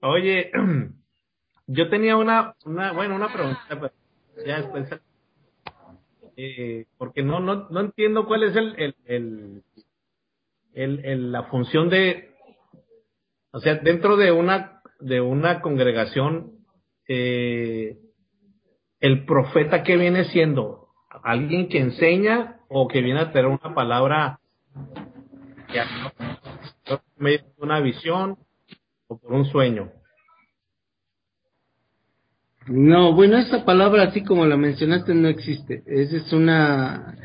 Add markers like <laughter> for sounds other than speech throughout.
Oye, <clears throat> yo tenía una, una bueno, una pregunta, pero ya después, eh, porque no, no, no entiendo cuál es el, el, el, el, la función de, o sea, dentro de una, de una congregación, eh, el profeta que viene siendo alguien que enseña o que viene a tener una palabra me una visión o por un sueño. No, bueno, esa palabra, así como la mencionaste, no existe. Esa es una,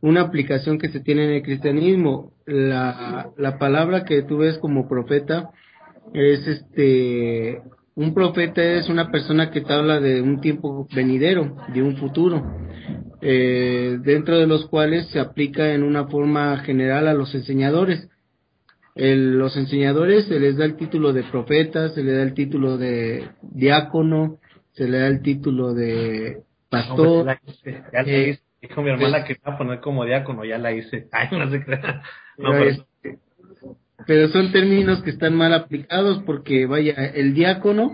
una aplicación que se tiene en el cristianismo. La, la palabra que tú ves como profeta es este, un profeta es una persona que te habla de un tiempo venidero, de un futuro, eh, dentro de los cuales se aplica en una forma general a los enseñadores los enseñadores se les da el título de profeta, se les da el título de diácono, se le da el título de pastor. ya la eh, hice. Dijo mi hermana que iba a poner como diácono, ya la hice. <laughs> Ay, no se crea. Este, pero, son términos que están mal aplicados porque, vaya, el diácono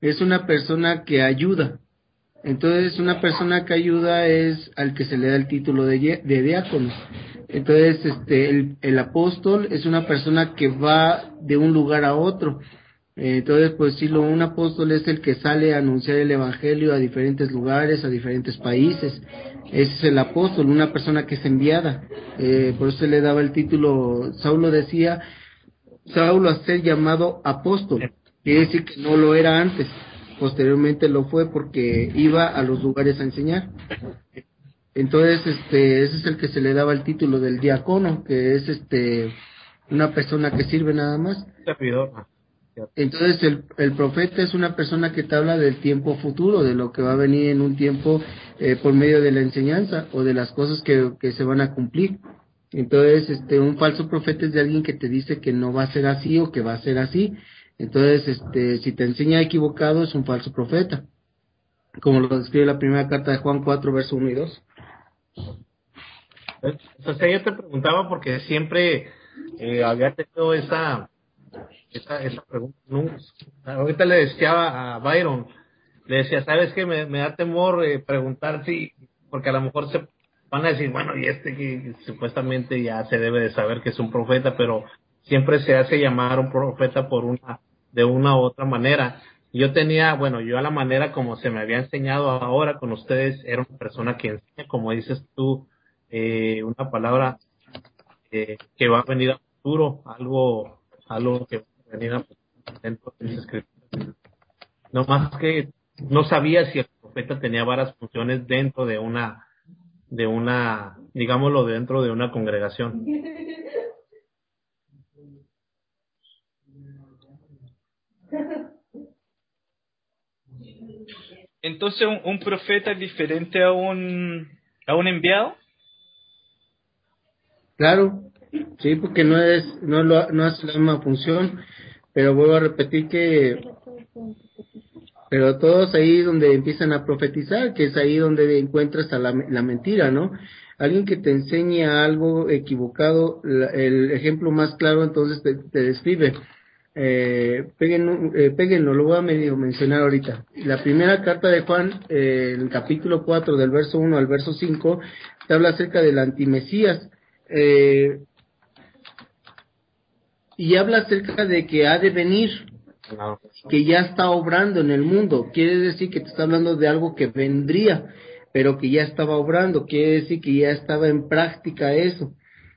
es una persona que ayuda. Entonces, una persona que ayuda es al que se le da el título de, de diácono. Entonces, este, el, el, apóstol es una persona que va de un lugar a otro. Entonces, pues sí, lo, un apóstol es el que sale a anunciar el evangelio a diferentes lugares, a diferentes países. Ese es el apóstol, una persona que es enviada. Eh, por eso se le daba el título, Saulo decía, Saulo a ser llamado apóstol. Quiere decir que no lo era antes. Posteriormente lo fue porque iba a los lugares a enseñar. Entonces, este, ese es el que se le daba el título del diácono, que es este una persona que sirve nada más. Entonces, el, el profeta es una persona que te habla del tiempo futuro, de lo que va a venir en un tiempo eh, por medio de la enseñanza o de las cosas que, que se van a cumplir. Entonces, este, un falso profeta es de alguien que te dice que no va a ser así o que va a ser así. Entonces, este, si te enseña equivocado, es un falso profeta. Como lo describe la primera carta de Juan 4, verso 1 y 2. O sea, yo te preguntaba porque siempre eh, había tenido esa, esa, esa pregunta. Ahorita le decía a Byron, le decía, ¿sabes qué? Me, me da temor eh, preguntar si, porque a lo mejor se van a decir, bueno, y este que supuestamente ya se debe de saber que es un profeta, pero siempre se hace llamar un profeta por una, de una u otra manera. Yo tenía, bueno, yo a la manera como se me había enseñado ahora con ustedes, era una persona que enseña, como dices tú, eh, una palabra eh, que va a venir a futuro, algo, algo que va a venir a dentro de mis escrituras. No más que no sabía si el profeta tenía varias funciones dentro de una, de una, digámoslo, dentro de una congregación. Entonces, ¿un, profeta es diferente a un, a un enviado? Claro, sí, porque no es, no, lo, no hace la misma función, pero vuelvo a repetir que, pero todos ahí donde empiezan a profetizar, que es ahí donde encuentras a la, la mentira, ¿no? Alguien que te enseña algo equivocado, el ejemplo más claro entonces te describe eh, peguen, eh, lo voy a medio mencionar ahorita. La primera carta de Juan, eh, el capítulo 4, del verso 1 al verso 5, te habla acerca del antimesías. Eh, y habla acerca de que ha de venir, que ya está obrando en el mundo. Quiere decir que te está hablando de algo que vendría, pero que ya estaba obrando. Quiere decir que ya estaba en práctica eso.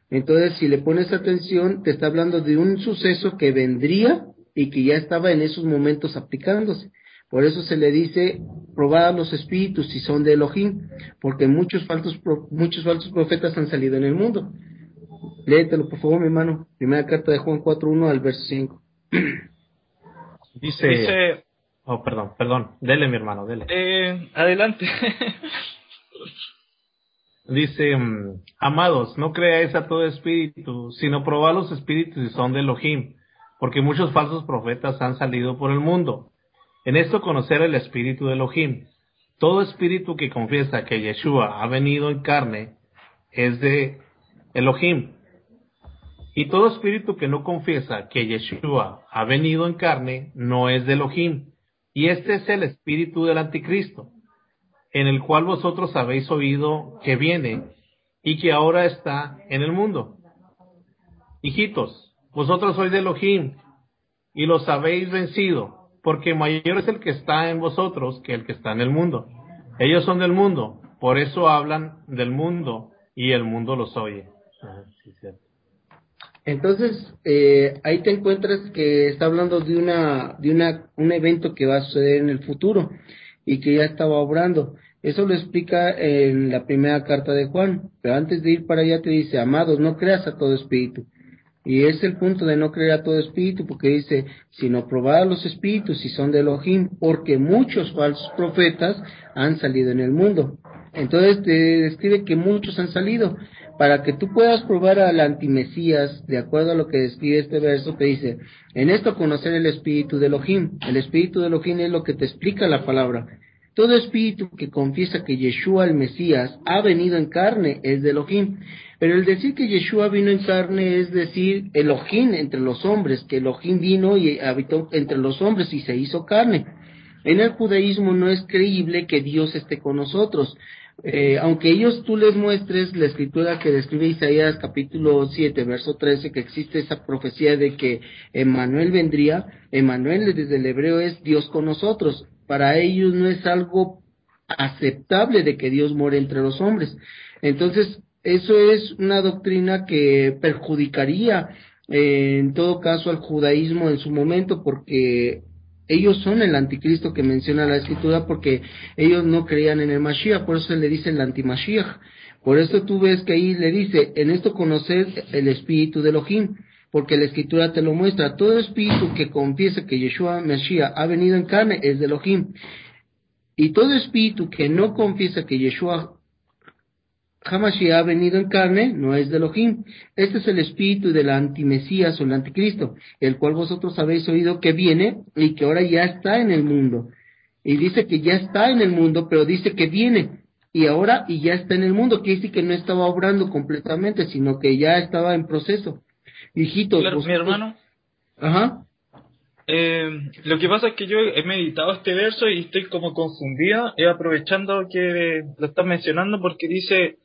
Entonces, si le pones atención, te está hablando de un suceso que vendría y que ya estaba en esos momentos aplicándose. Por eso se le dice probar los espíritus si son de Elohim, porque muchos falsos, muchos falsos profetas han salido en el mundo. Léetelo, por favor, mi hermano. Primera carta de Juan 4.1 al verso 5. <clears throat> Dice, dice... Oh, perdón, perdón. Dele, mi hermano, dele. Eh, adelante. <laughs> Dice, mm, amados, no creáis a todo espíritu, sino probad los espíritus si son de Elohim, porque muchos falsos profetas han salido por el mundo. En esto conocer el espíritu de Elohim. Todo espíritu que confiesa que Yeshua ha venido en carne es de Elohim. Y todo espíritu que no confiesa que Yeshua ha venido en carne no es de Elohim. Y este es el espíritu del anticristo, en el cual vosotros habéis oído que viene y que ahora está en el mundo. Hijitos, vosotros sois de Elohim y los habéis vencido, porque mayor es el que está en vosotros que el que está en el mundo. Ellos son del mundo, por eso hablan del mundo y el mundo los oye. Entonces, eh, ahí te encuentras que está hablando de una, de una, un evento que va a suceder en el futuro y que ya estaba obrando. Eso lo explica en la primera carta de Juan, pero antes de ir para allá te dice, amados, no creas a todo espíritu. Y es el punto de no creer a todo espíritu, porque dice, sino probar a los espíritus si son de Elohim, porque muchos falsos profetas han salido en el mundo. Entonces te describe que muchos han salido, para que tú puedas probar al antimesías, de acuerdo a lo que describe este verso, te dice, en esto conocer el espíritu de Elohim. El espíritu de Elohim es lo que te explica la palabra. Todo espíritu que confiesa que Yeshua el Mesías ha venido en carne es de Elohim. Pero el decir que Yeshua vino en carne es decir Elohim entre los hombres, que Elohim vino y habitó entre los hombres y se hizo carne. En el judaísmo no es creíble que Dios esté con nosotros, eh, aunque ellos tú les muestres la escritura que describe Isaías capítulo 7, verso 13, que existe esa profecía de que Emmanuel vendría, Emmanuel desde el hebreo es Dios con nosotros. Para ellos no es algo aceptable de que Dios more entre los hombres. Entonces, eso es una doctrina que perjudicaría eh, en todo caso al judaísmo en su momento porque ellos son el anticristo que menciona la escritura porque ellos no creían en el Mashiach, por eso se le dice el antimashiach. Por eso tú ves que ahí le dice, en esto conocer el espíritu de Elohim, porque la escritura te lo muestra. Todo espíritu que confiesa que Yeshua Mashiach ha venido en carne es de Elohim. Y todo espíritu que no confiesa que Yeshua Hamashi ha venido en carne, no es de Elohim. Este es el espíritu del antimesías o el anticristo, el cual vosotros habéis oído que viene y que ahora ya está en el mundo. Y dice que ya está en el mundo, pero dice que viene y ahora y ya está en el mundo. Quiere decir que no estaba obrando completamente, sino que ya estaba en proceso. Hijitos. mi hermano. Ajá. Eh, lo que pasa es que yo he meditado este verso y estoy como confundida, he aprovechando que lo estás mencionando porque dice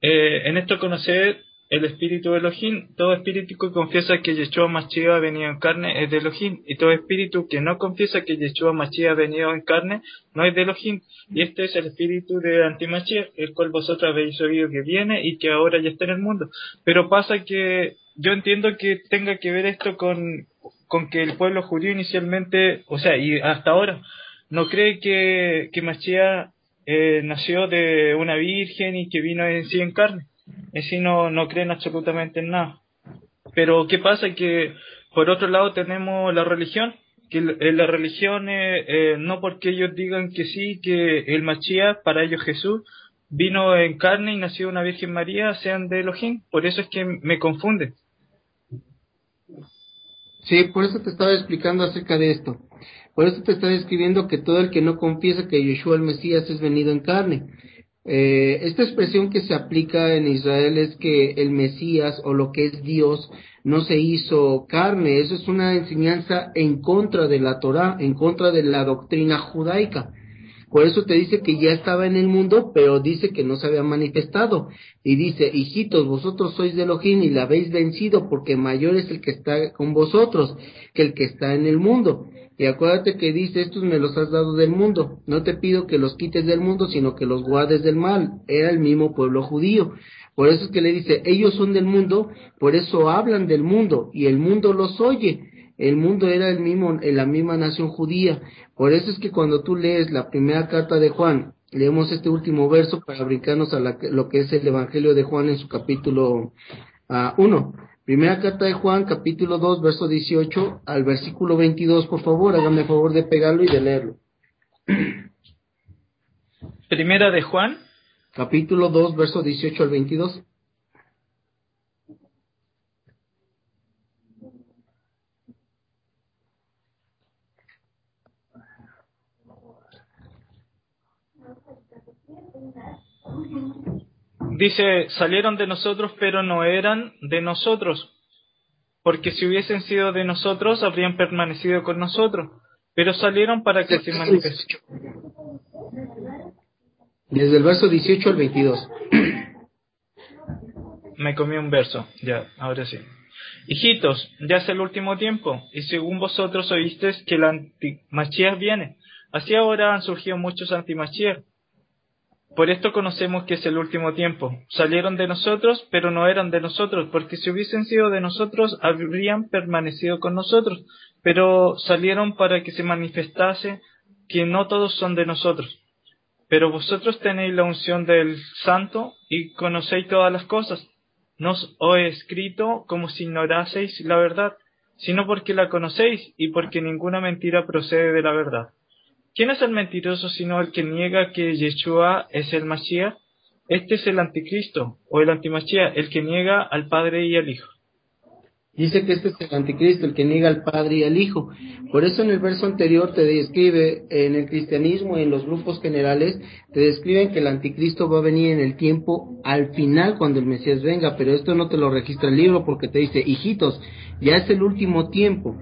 eh, en esto conocer el espíritu de Elohim, todo espíritu que confiesa que Yeshua Mashiach ha venido en carne es de Elohim, y todo espíritu que no confiesa que Yeshua Mashiach ha venido en carne no es de Elohim, y este es el espíritu de Antimachia, el cual vosotros habéis oído que viene y que ahora ya está en el mundo. Pero pasa que yo entiendo que tenga que ver esto con, con que el pueblo judío inicialmente, o sea, y hasta ahora, no cree que, que Mashiach eh, nació de una virgen y que vino en sí en carne. En sí no, no creen absolutamente en nada. Pero ¿qué pasa? Que por otro lado tenemos la religión, que la religión eh, no porque ellos digan que sí, que el Machía, para ellos Jesús, vino en carne y nació una Virgen María, sean de Elohim. Por eso es que me confunde. Sí, por eso te estaba explicando acerca de esto. Por eso te está describiendo que todo el que no confiesa que Yeshua el Mesías es venido en carne. Eh, esta expresión que se aplica en Israel es que el Mesías o lo que es Dios no se hizo carne. Eso es una enseñanza en contra de la Torah, en contra de la doctrina judaica. Por eso te dice que ya estaba en el mundo, pero dice que no se había manifestado. Y dice, hijitos, vosotros sois de Elohim y la habéis vencido, porque mayor es el que está con vosotros que el que está en el mundo. Y acuérdate que dice, estos me los has dado del mundo. No te pido que los quites del mundo, sino que los guardes del mal. Era el mismo pueblo judío. Por eso es que le dice, ellos son del mundo, por eso hablan del mundo, y el mundo los oye. El mundo era el mismo, la misma nación judía. Por eso es que cuando tú lees la primera carta de Juan, leemos este último verso para brincarnos a lo que es el Evangelio de Juan en su capítulo 1. Ah, Primera carta de Juan, capítulo 2, verso 18 al versículo 22, por favor, hágame el favor de pegarlo y de leerlo. Primera de Juan. Capítulo 2, verso 18 al 22. Dice, salieron de nosotros, pero no eran de nosotros. porque si hubiesen sido de nosotros habrían permanecido con nosotros, pero salieron para que se manifestasen. Desde el verso 18 al 22. Me comí un verso, ya, ahora sí. Hijitos, ya es el último tiempo, y según vosotros oísteis que el antimachías viene, así ahora han surgido muchos antimachías. Por esto conocemos que es el último tiempo. Salieron de nosotros, pero no eran de nosotros, porque si hubiesen sido de nosotros, habrían permanecido con nosotros, pero salieron para que se manifestase que no todos son de nosotros. Pero vosotros tenéis la unción del Santo y conocéis todas las cosas. No os he escrito como si ignoraseis la verdad, sino porque la conocéis y porque ninguna mentira procede de la verdad. ¿Quién es el mentiroso sino el que niega que Yeshua es el Mashiach? Este es el anticristo o el antimachía, el que niega al Padre y al Hijo. Dice que este es el anticristo, el que niega al Padre y al Hijo. Por eso en el verso anterior te describe, en el cristianismo y en los grupos generales, te describen que el anticristo va a venir en el tiempo al final cuando el Mesías venga, pero esto no te lo registra el libro porque te dice, hijitos, ya es el último tiempo.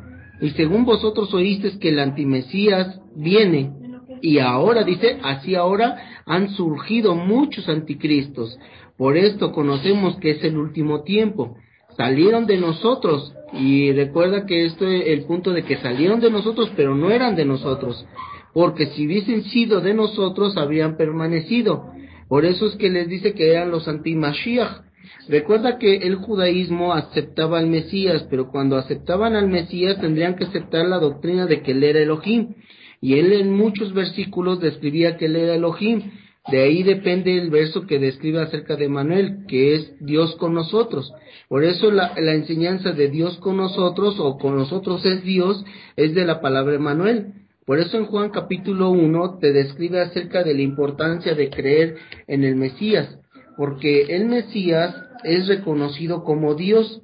Y según vosotros oísteis que el antimesías viene, y ahora dice, así ahora han surgido muchos anticristos. Por esto conocemos que es el último tiempo. Salieron de nosotros, y recuerda que esto es el punto de que salieron de nosotros, pero no eran de nosotros, porque si hubiesen sido de nosotros, habrían permanecido. Por eso es que les dice que eran los antimashiach, Recuerda que el judaísmo aceptaba al Mesías, pero cuando aceptaban al Mesías tendrían que aceptar la doctrina de que él era Elohim. Y él en muchos versículos describía que él era Elohim. De ahí depende el verso que describe acerca de Manuel, que es Dios con nosotros. Por eso la, la enseñanza de Dios con nosotros o con nosotros es Dios es de la palabra Manuel. Por eso en Juan capítulo 1 te describe acerca de la importancia de creer en el Mesías, porque el Mesías es reconocido como Dios.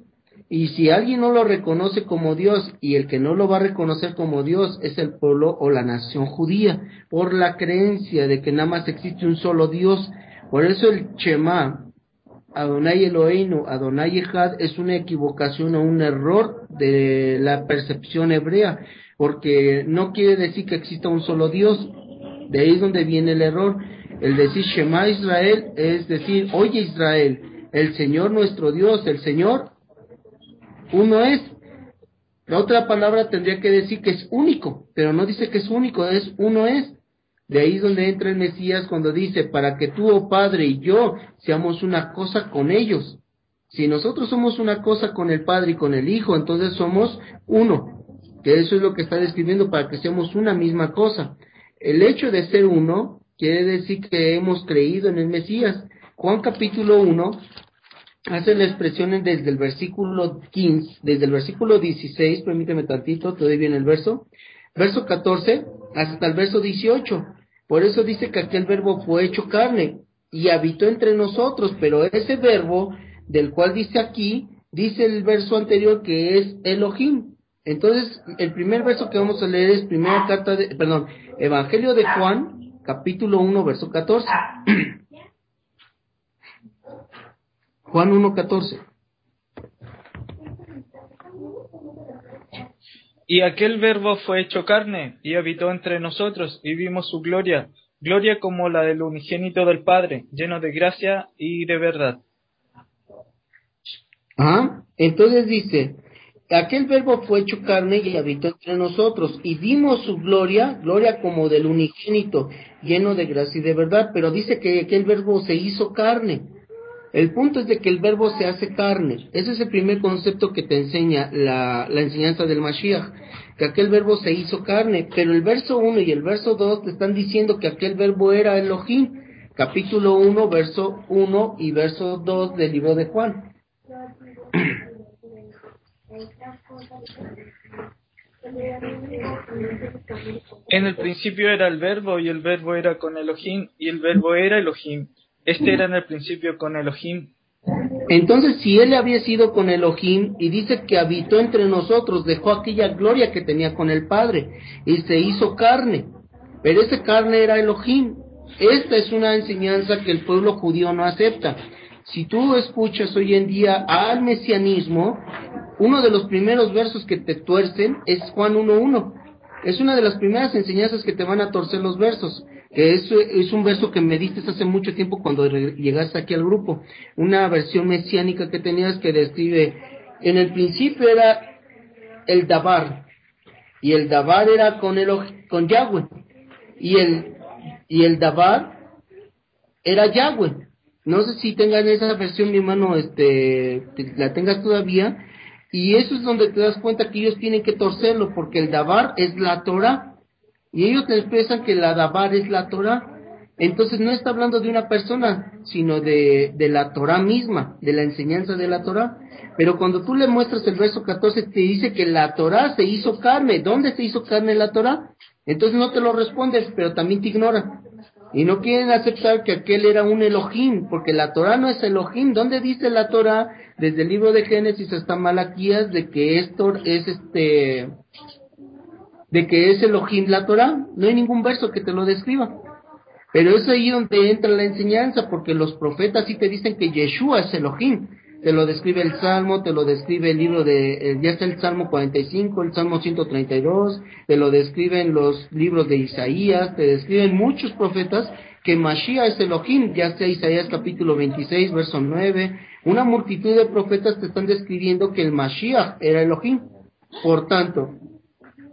Y si alguien no lo reconoce como Dios y el que no lo va a reconocer como Dios es el pueblo o la nación judía, por la creencia de que nada más existe un solo Dios. Por eso el Shema, Adonai Eloheinu, Adonai Echad, es una equivocación o un error de la percepción hebrea, porque no quiere decir que exista un solo Dios. De ahí es donde viene el error. El decir Shema Israel es decir, oye Israel, el Señor nuestro Dios, el Señor, uno es. La otra palabra tendría que decir que es único, pero no dice que es único, es uno es. De ahí es donde entra el Mesías cuando dice, para que tú, oh Padre, y yo seamos una cosa con ellos. Si nosotros somos una cosa con el Padre y con el Hijo, entonces somos uno. Que eso es lo que está describiendo para que seamos una misma cosa. El hecho de ser uno quiere decir que hemos creído en el Mesías. Juan capítulo 1 hace la expresión desde el versículo 15, desde el versículo 16, permíteme tantito, te doy bien el verso, verso 14 hasta el verso 18. Por eso dice que aquel verbo fue hecho carne y habitó entre nosotros, pero ese verbo del cual dice aquí, dice el verso anterior que es Elohim. Entonces, el primer verso que vamos a leer es primera carta de, perdón, Evangelio de Juan, capítulo 1, verso 14. <clears throat> Juan 1.14. Y aquel verbo fue hecho carne y habitó entre nosotros y vimos su gloria, gloria como la del unigénito del Padre, lleno de gracia y de verdad. Ah, entonces dice, aquel verbo fue hecho carne y habitó entre nosotros y vimos su gloria, gloria como del unigénito, lleno de gracia y de verdad, pero dice que aquel verbo se hizo carne. El punto es de que el verbo se hace carne. Ese es el primer concepto que te enseña la, enseñanza del Mashiach, que aquel verbo se hizo carne. Pero el verso 1 y el verso 2 te están diciendo que aquel verbo era Elohim. Capítulo 1, verso 1 y verso 2 del libro de Juan. En el principio era el verbo y el verbo era con Elohim y el verbo era Elohim. Este era en el principio con Elohim. Entonces, si él había sido con Elohim y dice que habitó entre nosotros, dejó aquella gloria que tenía con el Padre y se hizo carne, pero esa carne era Elohim. Esta es una enseñanza que el pueblo judío no acepta. Si tú escuchas hoy en día al mesianismo, uno de los primeros versos que te tuercen es Juan 1.1. Es una de las primeras enseñanzas que te van a torcer los versos, que es, es un verso que me diste hace mucho tiempo cuando llegaste aquí al grupo. Una versión mesiánica que tenías que describe, en el principio era el Dabar, y el Dabar era con, el, con Yahweh, y el, y el Dabar era Yahweh. No sé si tengan esa versión, mi hermano, este, la tengas todavía, y eso es donde te das cuenta que ellos tienen que torcerlo, porque el Dabar es la Torah. Y ellos te expresan que la Dabar es la Torah. Entonces no está hablando de una persona, sino de, de la Torah misma, de la enseñanza de la Torah. Pero cuando tú le muestras el verso 14, te dice que la Torah se hizo carne. ¿Dónde se hizo carne la Torah? Entonces no te lo respondes, pero también te ignora. Y no quieren aceptar que aquel era un Elohim, porque la Torah no es Elohim. ¿Dónde dice la Torah, desde el libro de Génesis hasta Malaquías, de que esto es este, de que es Elohim la Torah? No hay ningún verso que te lo describa. Pero es ahí donde entra la enseñanza, porque los profetas sí te dicen que Yeshua es Elohim te lo describe el Salmo, te lo describe el libro de, ya está el Salmo 45, el Salmo 132, te lo describen los libros de Isaías, te describen muchos profetas que Mashiach es Elohim, ya sea Isaías capítulo 26, verso 9, una multitud de profetas te están describiendo que el Mashiach era Elohim. Por tanto,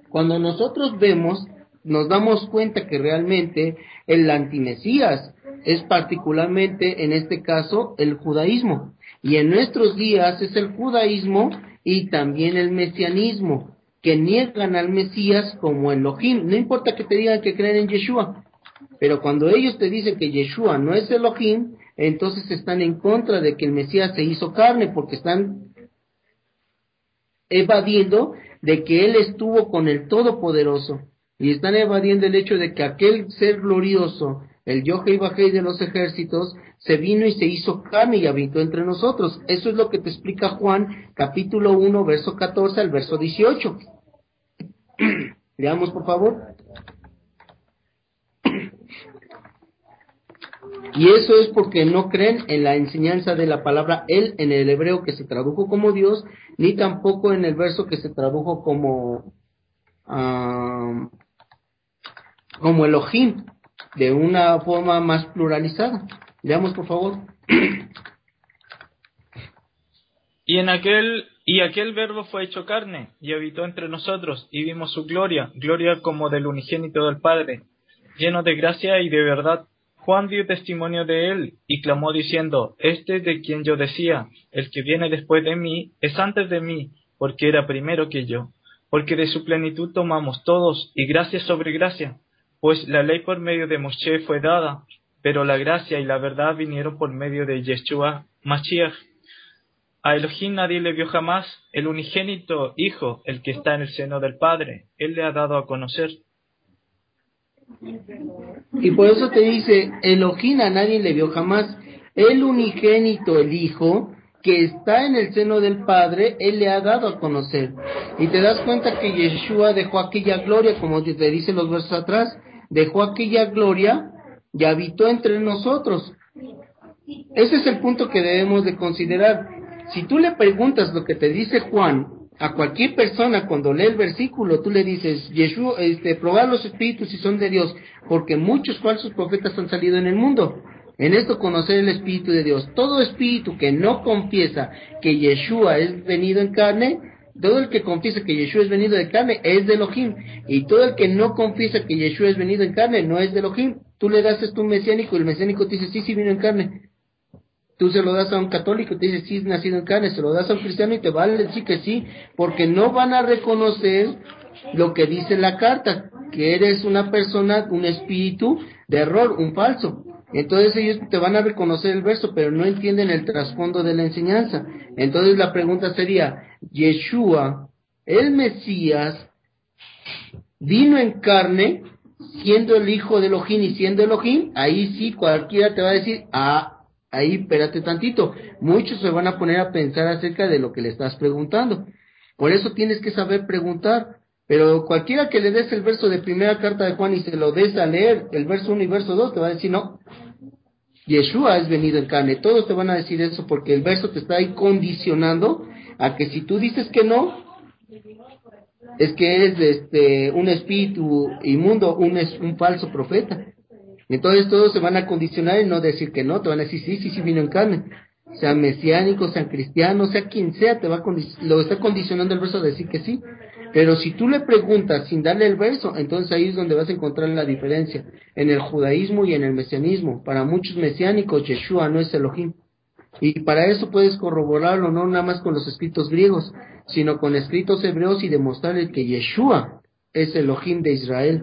cuando nosotros vemos, nos damos cuenta que realmente el antimesías es particularmente, en este caso, el judaísmo. Y en nuestros días es el judaísmo y también el mesianismo, que niegan al Mesías como Elohim. No importa que te digan que creen en Yeshua, pero cuando ellos te dicen que Yeshua no es Elohim, entonces están en contra de que el Mesías se hizo carne, porque están evadiendo de que Él estuvo con el Todopoderoso. Y están evadiendo el hecho de que aquel ser glorioso, el Yohei Bajei de los ejércitos, se vino y se hizo carne y habitó entre nosotros. Eso es lo que te explica Juan, capítulo 1, verso 14 al verso 18. <clears throat> Leamos, por favor. Y eso es porque no creen en la enseñanza de la palabra Él en el hebreo que se tradujo como Dios, ni tampoco en el verso que se tradujo como, como Elohim, de una forma más pluralizada. Veamos, por favor. Y en aquel y aquel verbo fue hecho carne y habitó entre nosotros y vimos su gloria, gloria como del unigénito del Padre, lleno de gracia y de verdad. Juan dio testimonio de él y clamó diciendo, Este de quien yo decía, el que viene después de mí es antes de mí, porque era primero que yo, porque de su plenitud tomamos todos y gracia sobre gracia, pues la ley por medio de Moshe fue dada, pero la gracia y la verdad vinieron por medio de Yeshua Mashiach. A Elohim nadie le vio jamás, el unigénito Hijo, el que está en el seno del Padre, Él le ha dado a conocer. Y por eso te dice, Elohim a nadie le vio jamás, el unigénito, el Hijo, que está en el seno del Padre, Él le ha dado a conocer. Y te das cuenta que Yeshua dejó aquella gloria, como te dice los versos atrás, dejó aquella gloria y habitó entre nosotros. Ese es el punto que debemos de considerar. Si tú le preguntas lo que te dice Juan a cualquier persona cuando lee el versículo, tú le dices, Yeshua, este, probar los espíritus si son de Dios, porque muchos falsos profetas han salido en el mundo. En esto conocer el Espíritu de Dios. Todo espíritu que no confiesa que Yeshua es venido en carne, todo el que confiesa que Yeshua es venido de carne es de Elohim. Y todo el que no confiesa que Yeshua es venido en carne no es de Elohim. Tú le das esto a un mesiánico y el mesiánico te dice, sí, sí vino en carne. Tú se lo das a un católico y te dice, sí, es nacido en carne. Se lo das a un cristiano y te va a decir que sí, porque no van a reconocer lo que dice la carta, que eres una persona, un espíritu de error, un falso. Entonces ellos te van a reconocer el verso, pero no entienden el trasfondo de la enseñanza. Entonces la pregunta sería, Yeshua, el Mesías, vino en carne, siendo el hijo de Elohim y siendo Elohim, ahí sí cualquiera te va a decir, ah, ahí espérate tantito. Muchos se van a poner a pensar acerca de lo que le estás preguntando. Por eso tienes que saber preguntar. Pero cualquiera que le des el verso de primera carta de Juan y se lo des a leer, el verso 1 y verso 2, te va a decir no. Yeshua es venido en carne. Todos te van a decir eso porque el verso te está ahí condicionando a que si tú dices que no, es que eres este, un espíritu inmundo, un, un falso profeta. Entonces todos se van a condicionar y no decir que no, te van a decir sí, sí, sí vino en carne. Sean mesiánicos, sean cristianos, sea quien sea, te va lo está condicionando el verso a decir que sí. Pero si tú le preguntas sin darle el verso, entonces ahí es donde vas a encontrar la diferencia en el judaísmo y en el mesianismo. Para muchos mesiánicos, Yeshua no es Elohim. Y para eso puedes corroborarlo no nada más con los escritos griegos, sino con escritos hebreos y demostrarle que Yeshua es Elohim de Israel.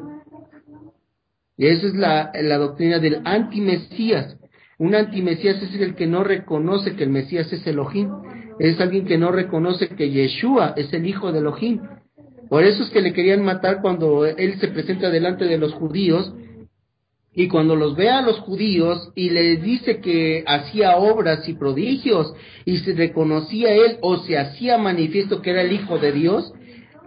Y esa es la, doctrina del antimesías. Un antimesías es el que no reconoce que el Mesías es Elohim. Es alguien que no reconoce que Yeshua es el hijo de Elohim. Por eso es que le querían matar cuando él se presenta delante de los judíos y cuando los ve a los judíos y les dice que hacía obras y prodigios y se reconocía él o se hacía manifiesto que era el Hijo de Dios,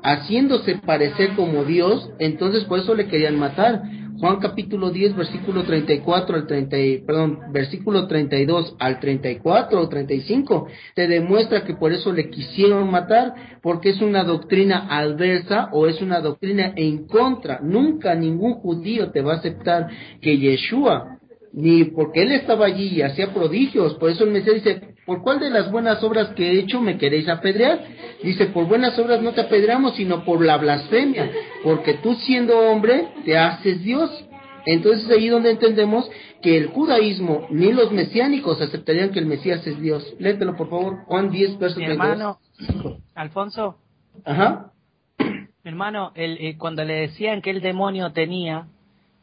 haciéndose parecer como Dios, entonces por eso le querían matar. Juan capítulo 10, versículo 34 al 30, perdón, versículo 32 al 34 o 35, te demuestra que por eso le quisieron matar, porque es una doctrina adversa o es una doctrina en contra. Nunca ningún judío te va a aceptar que Yeshua, ni porque él estaba allí y hacía prodigios, por eso el Mesías dice, ¿por cuál de las buenas obras que he hecho me queréis apedrear? Dice, por buenas obras no te apedreamos, sino por la blasfemia, porque tú siendo hombre te haces Dios. Entonces ahí donde entendemos que el judaísmo ni los mesiánicos aceptarían que el Mesías es Dios. Léetelo por favor, Juan 10, verso Mi hermano, Alfonso. Ajá. Mi hermano, el, eh, cuando le decían que el demonio tenía,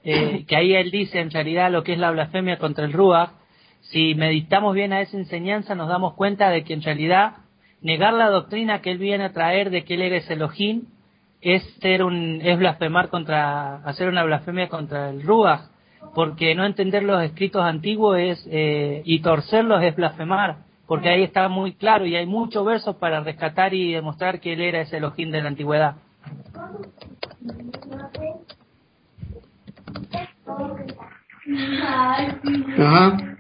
eh, que ahí él dice en realidad lo que es la blasfemia contra el Ruach, si meditamos bien a esa enseñanza, nos damos cuenta de que en realidad negar la doctrina que él viene a traer de que él eres Elohim es ser un es blasfemar contra hacer una blasfemia contra el Ruach, porque no entender los escritos antiguos es eh, y torcerlos es blasfemar, porque ahí está muy claro y hay muchos versos para rescatar y demostrar que él era ese Elohim de la antigüedad. Ajá.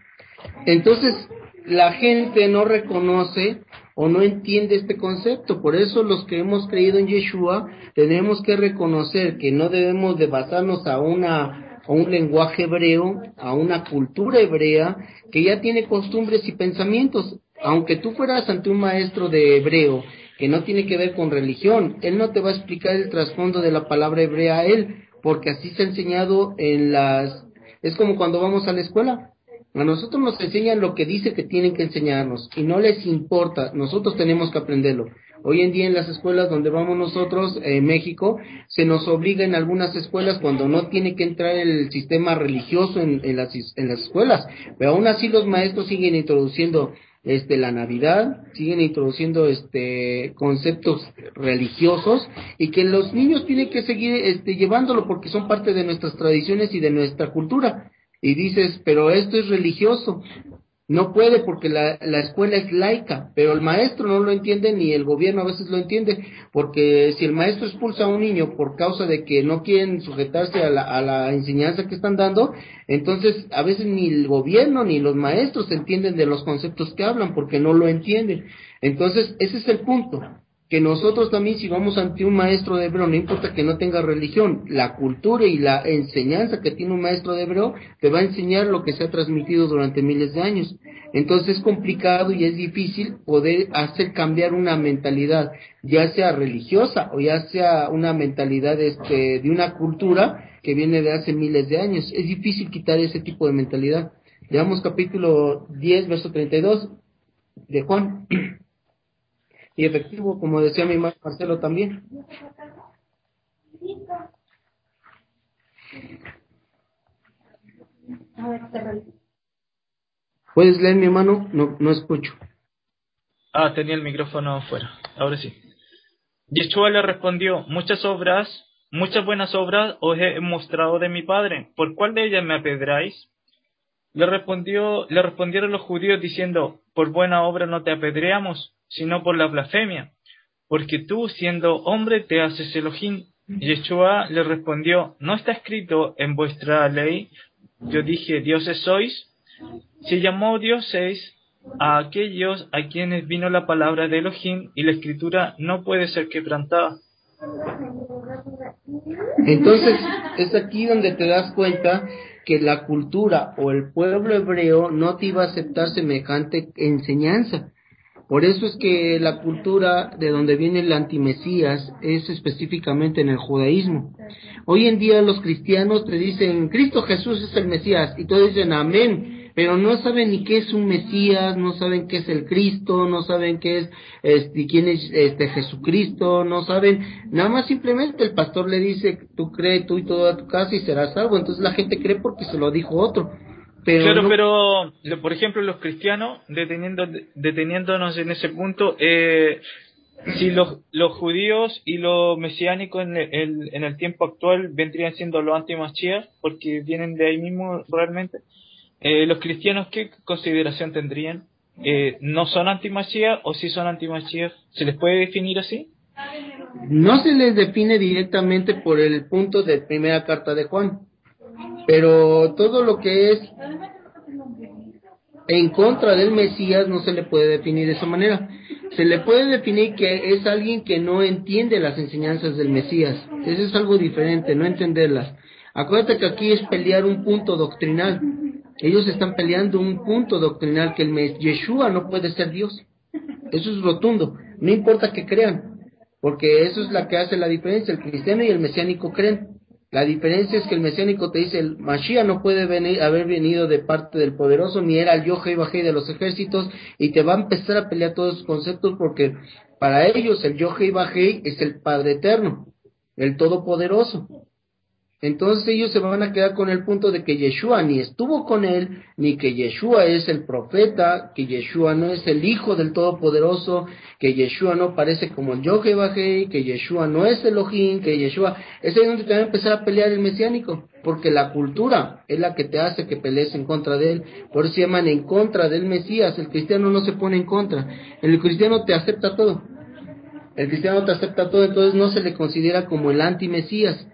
Entonces, la gente no reconoce o no entiende este concepto. Por eso los que hemos creído en Yeshua tenemos que reconocer que no debemos de basarnos a una a un lenguaje hebreo, a una cultura hebrea que ya tiene costumbres y pensamientos. Aunque tú fueras ante un maestro de hebreo que no tiene que ver con religión, él no te va a explicar el trasfondo de la palabra hebrea a él, porque así se ha enseñado en las... Es como cuando vamos a la escuela. A nosotros nos enseñan lo que dice que tienen que enseñarnos y no les importa, nosotros tenemos que aprenderlo. Hoy en día en las escuelas donde vamos nosotros, en México, se nos obliga en algunas escuelas cuando no tiene que entrar el sistema religioso en, las, en las escuelas, pero aún así los maestros siguen introduciendo este la Navidad, siguen introduciendo este conceptos religiosos y que los niños tienen que seguir este llevándolo porque son parte de nuestras tradiciones y de nuestra cultura y dices, pero esto es religioso. No puede porque la, la, escuela es laica, pero el maestro no lo entiende ni el gobierno a veces lo entiende, porque si el maestro expulsa a un niño por causa de que no quieren sujetarse a la, a la enseñanza que están dando, entonces a veces ni el gobierno ni los maestros entienden de los conceptos que hablan porque no lo entienden. Entonces ese es el punto que nosotros también si vamos ante un maestro de hebreo, no importa que no tenga religión, la cultura y la enseñanza que tiene un maestro de hebreo te va a enseñar lo que se ha transmitido durante miles de años. Entonces es complicado y es difícil poder hacer cambiar una mentalidad, ya sea religiosa o ya sea una mentalidad este, de una cultura que viene de hace miles de años. Es difícil quitar ese tipo de mentalidad. Leamos capítulo 10, verso 32 de Juan. <clears throat> y efectivo, como decía mi hermano Marcelo también. ¿Puedes leer, mi hermano? No, no escucho. Ah, tenía el micrófono fuera. Ahora sí. Yeshua le respondió, muchas obras, muchas buenas obras os he mostrado de mi Padre. ¿Por cuál de ellas me apedráis? Le respondió, le respondieron los judíos diciendo, por buena obra no te apedreamos, sino por la blasfemia, porque tú, siendo hombre, te haces Elohim. Yeshua le respondió, ¿no está escrito en vuestra ley? Yo dije, dioses sois. Se llamó Dios seis a aquellos a quienes vino la palabra de Elohim y la escritura no puede ser quebrantada. Entonces, es aquí donde te das cuenta que la cultura o el pueblo hebreo no te iba a aceptar semejante enseñanza. Por eso es que la cultura de donde viene el antimesías es específicamente en el judaísmo. Hoy en día los cristianos te dicen, Cristo Jesús es el Mesías, y todos dicen, amén, pero no saben ni qué es un Mesías, no saben qué es el Cristo, no saben qué es, este, quién es este Jesucristo, no saben, nada más simplemente el pastor le dice, tú crees tú y toda tu casa y serás salvo, entonces la gente cree porque se lo dijo otro. Pero claro, pero por ejemplo los cristianos, deteniendo, deteniéndonos en ese punto, eh, si los, los judíos y los mesiánicos en el, en el tiempo actual vendrían siendo los antimachías, porque vienen de ahí mismo realmente, eh, ¿los cristianos qué consideración tendrían? Eh, ¿No son antimachías o si son antimachías? ¿Se les puede definir así? No se les define directamente por el punto de primera carta de Juan, pero todo lo que es en contra del Mesías no se le puede definir de esa manera. Se le puede definir que es alguien que no entiende las enseñanzas del Mesías. Eso es algo diferente, no entenderlas. Acuérdate que aquí es pelear un punto doctrinal. Ellos están peleando un punto doctrinal que el Yeshua no puede ser Dios. Eso es rotundo. No importa que crean, porque eso es la que hace la diferencia. El cristiano y el mesiánico creen. La diferencia es que el mesiánico te dice, el Mashiach no puede venir, haber venido de parte del poderoso, ni era el Yohei y Bajei de los ejércitos, y te va a empezar a pelear todos esos conceptos porque para ellos el Yohei y Bajei es el Padre Eterno, el Todopoderoso. Entonces ellos se van a quedar con el punto de que Yeshua ni estuvo con él, ni que Yeshua es el profeta, que Yeshua no es el Hijo del Todopoderoso, que Yeshua no parece como el Yohebajei, que Yeshua no es Elohim, que Yeshua... Es ahí donde te va a empezar a pelear el mesiánico, porque la cultura es la que te hace que pelees en contra de él. Por eso se llaman en contra del Mesías. El cristiano no se pone en contra. El cristiano te acepta todo. El cristiano te acepta todo, entonces no se le considera como el anti-Mesías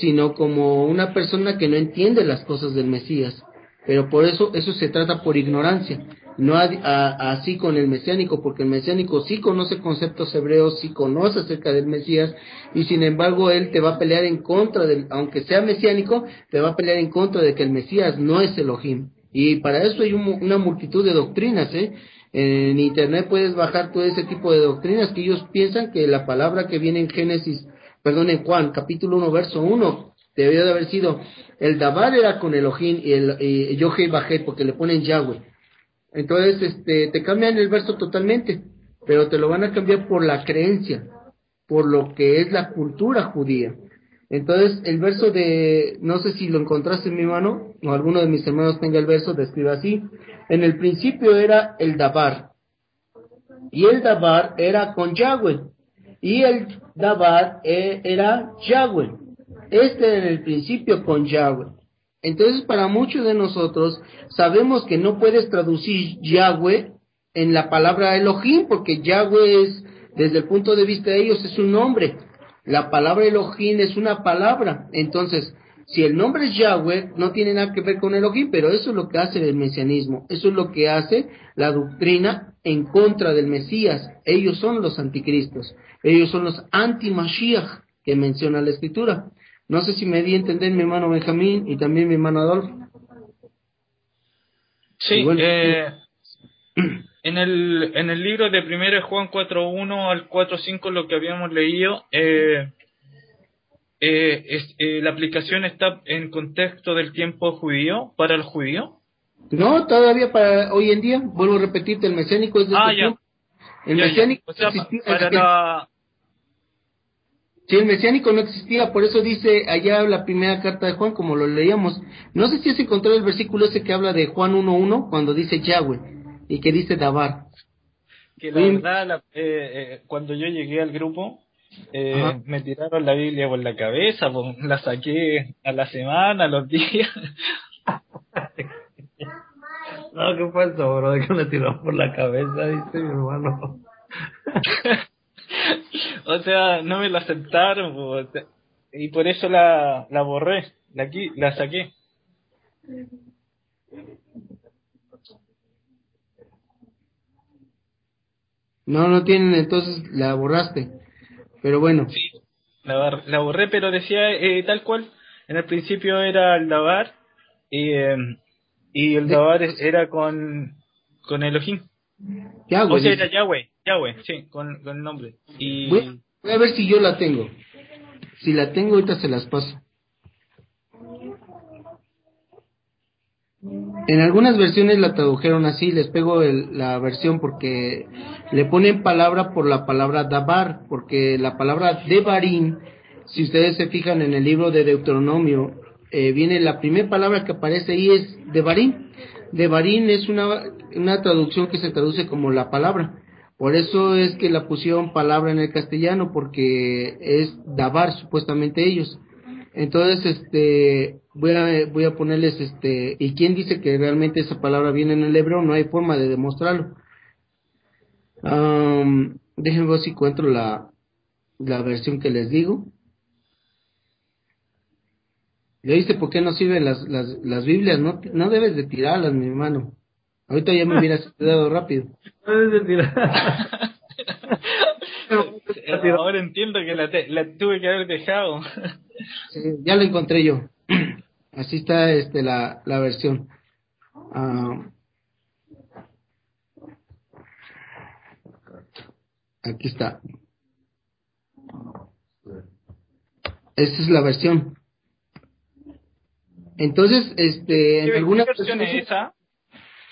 sino como una persona que no entiende las cosas del Mesías. Pero por eso eso se trata por ignorancia, no así con el mesiánico, porque el mesiánico sí conoce conceptos hebreos, sí conoce acerca del Mesías, y sin embargo él te va a pelear en contra del, aunque sea mesiánico, te va a pelear en contra de que el Mesías no es Elohim. Y para eso hay una multitud de doctrinas, ¿eh? En internet puedes bajar todo ese tipo de doctrinas que ellos piensan que la palabra que viene en Génesis perdón, en Juan, capítulo 1, verso 1, debió de haber sido, el Dabar era con Elohim y el y Yohei Bajet, porque le ponen Yahweh. Entonces, este, te cambian el verso totalmente, pero te lo van a cambiar por la creencia, por lo que es la cultura judía. Entonces, el verso de, no sé si lo encontraste en mi mano, o alguno de mis hermanos tenga el verso, describe así. En el principio era el Dabar, y el Dabar era con Yahweh, y el Dabar eh, era Yahweh. Este en el principio con Yahweh. Entonces, para muchos de nosotros, sabemos que no puedes traducir Yahweh en la palabra Elohim, porque Yahweh es, desde el punto de vista de ellos, es un nombre. La palabra Elohim es una palabra. Entonces, si el nombre es Yahweh, no tiene nada que ver con Elohim, pero eso es lo que hace el mesianismo. Eso es lo que hace la doctrina en contra del Mesías. Ellos son los anticristos. Ellos son los anti-Mashiach que menciona la escritura. No sé si me di a entender mi hermano Benjamín y también mi hermano Adolfo. Sí, eh, en, el, en el libro de primero de Juan 4.1 al 4.5, lo que habíamos leído, eh, eh, la aplicación está en contexto del tiempo judío, para el judío. No, todavía para hoy en día, vuelvo a repetirte, el mesiánico es de ah, ya. El mesiánico para si el mesiánico no existía, por eso dice allá la primera carta de Juan, como lo leíamos. No sé si has encontrado el versículo ese que habla de Juan 1.1, cuando dice Yahweh, y que dice Dabar. Que la verdad, eh, eh, cuando yo llegué al grupo, eh, me tiraron la Biblia por la cabeza, la saqué a la semana, a los días. <laughs> no, ¿qué pasó, bro? Que me tiraron por la cabeza, dice mi hermano. <laughs> o sea, no me la aceptaron, y por eso la, la borré, la, la saqué. No, no tienen, entonces la borraste. Pero bueno. Sí, la, la borré, pero decía eh, tal cual. En el principio era el Dabar y, eh, y el Dabar era con, con Elohim. Yahweh. O sea, era Yahweh, Yahweh, sí, con, con el nombre. Y Voy, voy a ver si yo la tengo. Si la tengo, ahorita se las paso. En algunas versiones la tradujeron así, les pego el- la versión porque le ponen palabra por la palabra dabar, porque la palabra devarim, si ustedes se fijan en el libro de Deuteronomio, eh, viene la primera palabra que aparece ahí es devarim. Devarim es una, una traducción que se traduce como la palabra. Por eso es que la pusieron palabra en el castellano, porque es dabar supuestamente ellos. Entonces, este, voy a, voy a ponerles, este, ¿y quién dice que realmente esa palabra viene en el hebreo? No hay forma de demostrarlo. Am, déjenme ver si encuentro la, la versión que les digo. ¿Ya viste por qué no sirven las, las, las Biblias? No, no debes de tirarlas, mi hermano. Ahorita ya me hubieras <laughs> estudiado rápido. Puedes decir- <laughs> ahora entiendo que la, te- la tuve que haber dejado. Sí, ya lo encontré yo. Así está este la, la versión. Ah, aquí está. Esta es la versión. Entonces, este, en ¿Qué, algunas qué versión es esa?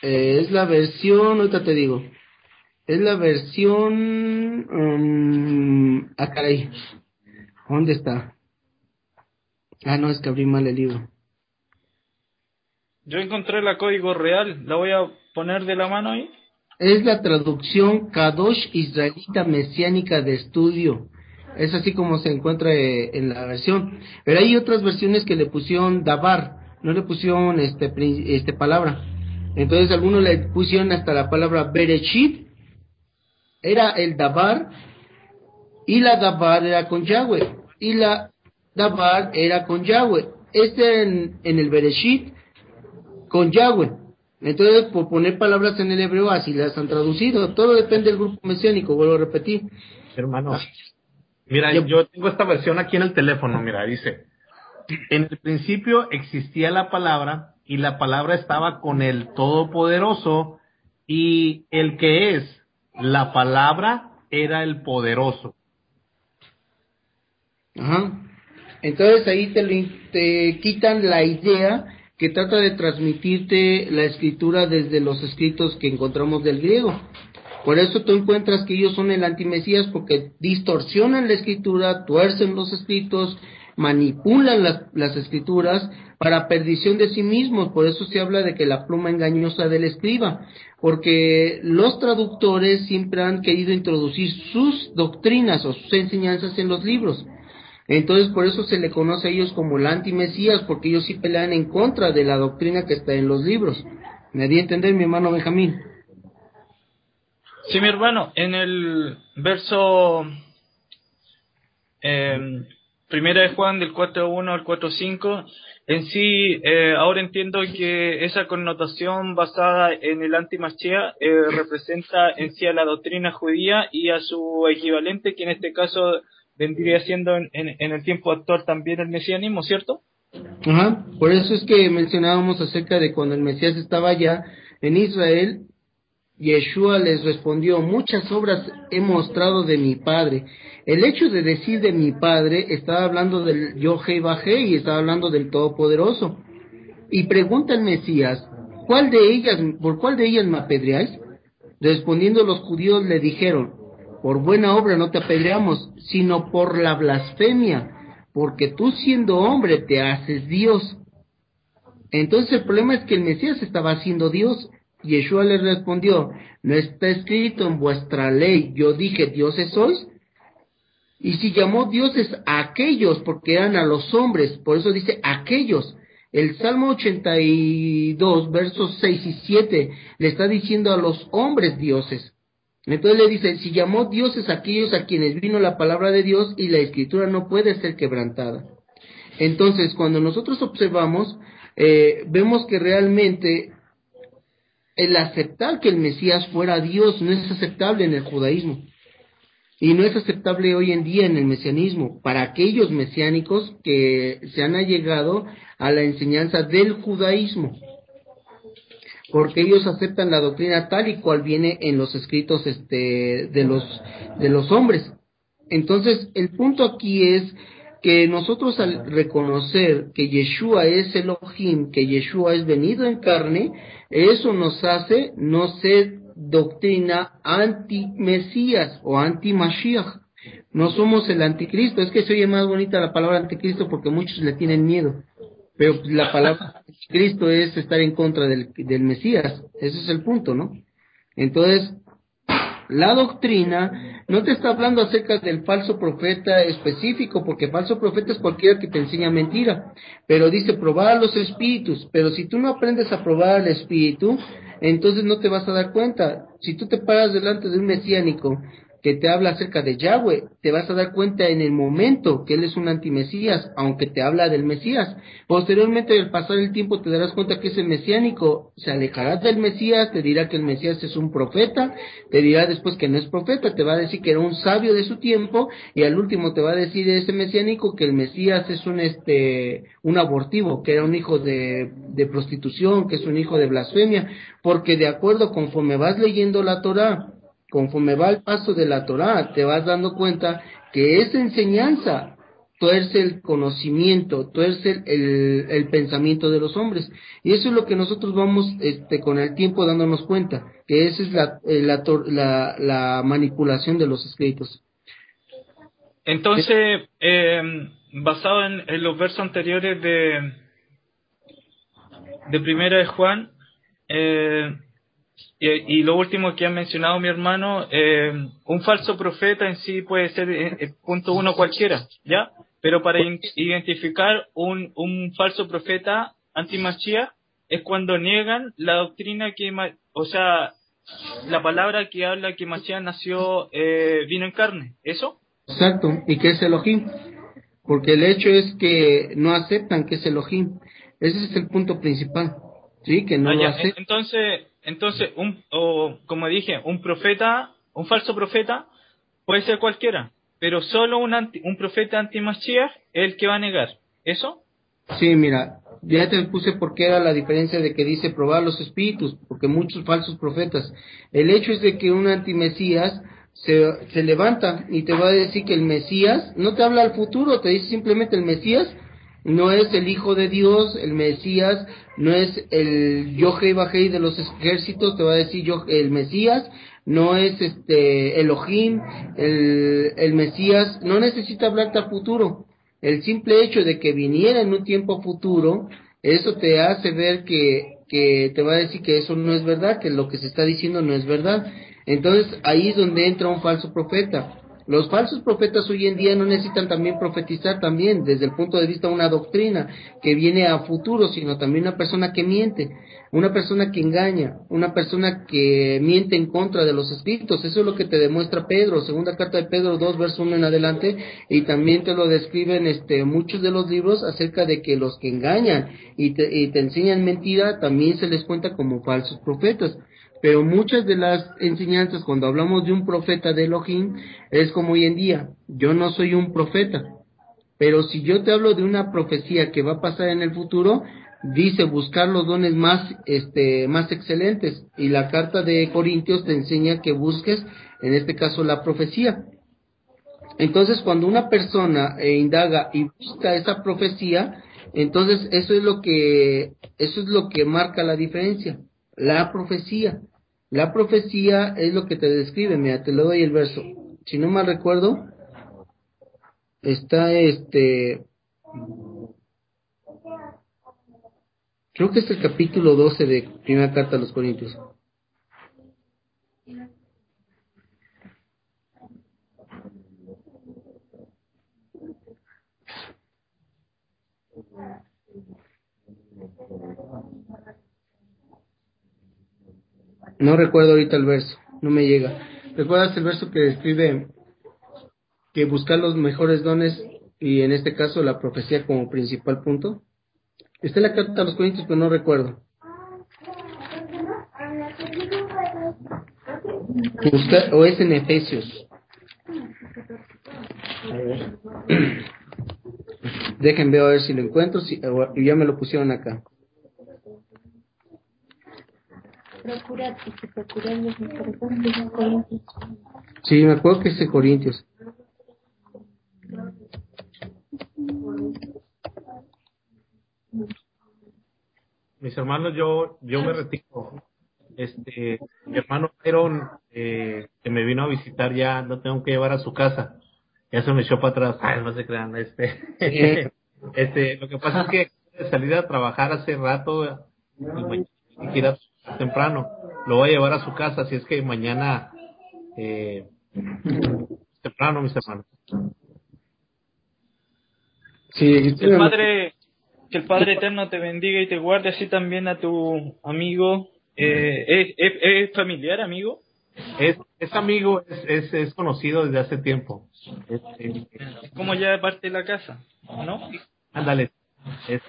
eh, es la versión, ahorita te digo. Es la versión. um, ah, caray. ¿Dónde está? Ah, no, es que abrí mal el libro. Yo encontré la código real, la voy a poner de la mano ahí. Es la traducción Kadosh Israelita Mesiánica de Estudio. Es así como se encuentra eh, en la versión. Pero hay otras versiones que le pusieron Dabar, no le pusieron este, este palabra. Entonces algunos le pusieron hasta la palabra Bereshit, era el Dabar, y la Dabar era con Yahweh, y la Dabar era con Yahweh. Este en, en el Bereshit con Yahweh. Entonces, por poner palabras en el hebreo, así las han traducido. Todo depende del grupo mesiánico, vuelvo a repetir. Hermano, mira, Yo- yo tengo esta versión aquí en el teléfono, mira, dice, en el principio existía la palabra y la palabra estaba con el Todopoderoso y el que es la palabra era el poderoso. Ajá. Entonces ahí te, te quitan la idea que trata de transmitirte la escritura desde los escritos que encontramos del griego. Por eso tú encuentras que ellos son el antimesías porque distorsionan la escritura, tuercen los escritos, manipulan las, las escrituras para perdición de sí mismos. Por eso se habla de que la pluma engañosa del escriba, porque los traductores siempre han querido introducir sus doctrinas o sus enseñanzas en los libros. Entonces, por eso se le conoce a ellos como la antimesías, porque ellos sí pelean en contra de la doctrina que está en los libros. ¿Me di a entender, mi hermano Benjamín? Sí, mi hermano, en el verso eh, primera de Juan del 4.1 al 4.5, en sí, eh, ahora entiendo que esa connotación basada en el antimachía eh, representa en sí a la doctrina judía y a su equivalente, que en este caso vendría siendo en, en- en el tiempo actual también el mesianismo, ¿cierto? Ajá, por eso es que mencionábamos acerca de cuando el Mesías estaba allá en Israel, Yeshua les respondió, muchas obras he mostrado de mi Padre. El hecho de decir de mi Padre estaba hablando del Yohe Bajé y estaba hablando del Todopoderoso. Y pregunta el Mesías, ¿cuál de ellas, por cuál de ellas me apedreáis? Respondiendo los judíos le dijeron, por buena obra no te apedreamos, sino por la blasfemia, porque tú siendo hombre te haces Dios. Entonces el problema es que el Mesías estaba haciendo Dios. Yeshua le respondió, no está escrito en vuestra ley, yo dije dioses sois. Y si llamó dioses a aquellos, porque eran a los hombres, por eso dice aquellos. El Salmo 82, versos 6 y 7, le está diciendo a los hombres dioses. Entonces le dice, si llamó dioses a aquellos a quienes vino la palabra de Dios y la escritura no puede ser quebrantada. Entonces, cuando nosotros observamos, eh, vemos que realmente el aceptar que el Mesías fuera Dios no es aceptable en el judaísmo. Y no es aceptable hoy en día en el mesianismo para aquellos mesiánicos que se han allegado a la enseñanza del judaísmo. Porque ellos aceptan la doctrina tal y cual viene en los escritos este, de, los, de los hombres. Entonces, el punto aquí es que nosotros al reconocer que Yeshua es Elohim, que Yeshua es venido en carne, eso nos hace no ser doctrina anti-Mesías o anti-Mashiach. No somos el anticristo. Es que se oye más bonita la palabra anticristo porque muchos le tienen miedo. Pero la palabra anticristo es estar en contra del, Mesías. Ese es el punto, ¿no? Entonces, la doctrina no te está hablando acerca del falso profeta específico, porque falso profeta es cualquiera que te enseña mentira, pero dice probar los espíritus, pero si tú no aprendes a probar el espíritu, entonces no te vas a dar cuenta. Si tú te paras delante de un mesiánico que te habla acerca de Yahweh, te vas a dar cuenta en el momento que él es un antimesías, aunque te habla del Mesías. Posteriormente, al pasar el tiempo, te darás cuenta que ese mesiánico se alejará del Mesías, te dirá que el Mesías es un profeta, te dirá después que no es profeta, te va a decir que era un sabio de su tiempo, y al último te va a decir ese mesiánico que el Mesías es un este un abortivo, que era un hijo de, de prostitución, que es un hijo de blasfemia, porque de acuerdo conforme vas leyendo la Torah, conforme va el paso de la Torah, te vas dando cuenta que esa enseñanza tuerce el conocimiento, tuerce el, el, pensamiento de los hombres. Y eso es lo que nosotros vamos este, con el tiempo dándonos cuenta, que esa es la, eh, la, la, la manipulación de los escritos. Entonces, eh, basado en, en, los versos anteriores de, de Primera de Juan, eh, y, lo último que ha mencionado mi hermano, eh, un falso profeta en sí puede ser eh, eh, punto uno cualquiera, ¿ya? Pero para identificar un, un falso profeta antimachía es cuando niegan la doctrina que, o sea, la palabra que habla que Mashiach nació, eh, vino en carne, ¿eso? Exacto, y que es Elohim, porque el hecho es que no aceptan que es Elohim, ese es el punto principal, ¿sí? Que no ah, lo aceptan. Entonces, entonces, un, o, como dije, un profeta, un falso profeta, puede ser cualquiera, pero solo un, anti, un profeta anti-Mashiach es el que va a negar. ¿Eso? Sí, mira, ya te puse por qué era la diferencia de que dice probar los espíritus, porque muchos falsos profetas. El hecho es de que un anti-Mesías se, se levanta y te va a decir que el Mesías no te habla al futuro, te dice simplemente el Mesías no es el Hijo de Dios, el Mesías, no es el Yohei Bajei de los ejércitos, te va a decir yo, el Mesías, no es este Elohim, el, el Mesías, no necesita hablarte a futuro. El simple hecho de que viniera en un tiempo futuro, eso te hace ver que, que te va a decir que eso no es verdad, que lo que se está diciendo no es verdad. Entonces ahí es donde entra un falso profeta. Los falsos profetas hoy en día no necesitan también profetizar también desde el punto de vista de una doctrina que viene a futuro, sino también una persona que miente, una persona que engaña, una persona que miente en contra de los escritos. Eso es lo que te demuestra Pedro, segunda carta de Pedro 2, verso 1 en adelante, y también te lo describen este, muchos de los libros acerca de que los que engañan y te, y te enseñan mentira también se les cuenta como falsos profetas. Pero muchas de las enseñanzas, cuando hablamos de un profeta de Elohim, es como hoy en día, yo no soy un profeta, pero si yo te hablo de una profecía que va a pasar en el futuro, dice buscar los dones más, este, más excelentes. Y la carta de Corintios te enseña que busques, en este caso, la profecía. Entonces, cuando una persona eh, indaga y busca esa profecía, entonces eso es lo que, eso es lo que marca la diferencia, la profecía. La profecía es lo que te describe, mira, te lo doy el verso. Si no mal recuerdo, está este creo que es el capítulo 12 de Primera Carta a los Corintios. No recuerdo ahorita el verso, no me llega. ¿Recuerdas el verso que describe que buscar los mejores dones y en este caso la profecía como principal punto? Está en la carta a los Corintios, pero no recuerdo. o es en Efesios. A <clears throat> a ver si lo encuentro. Si, ya me lo pusieron acá. Sí, me acuerdo que es de Corintios. Mis hermanos, yo yo me retiro. Este, mi hermano Byron, eh, que me vino a visitar ya, lo tengo que llevar a su casa. Ya se me echó para atrás. Ay, no se crean, este. <laughs> este, lo que pasa es que salí a trabajar hace rato y ir temprano. Lo voy a llevar a su casa, así es que mañana eh, temprano, mis hermanos. Sí, el Padre, que el Padre Eterno te bendiga y te guarde así también a tu amigo. Eh, ¿es, es, familiar, amigo? Es, es amigo, es, es, conocido desde hace tiempo. Es, como ya parte de la casa, ¿no? Ándale. Es,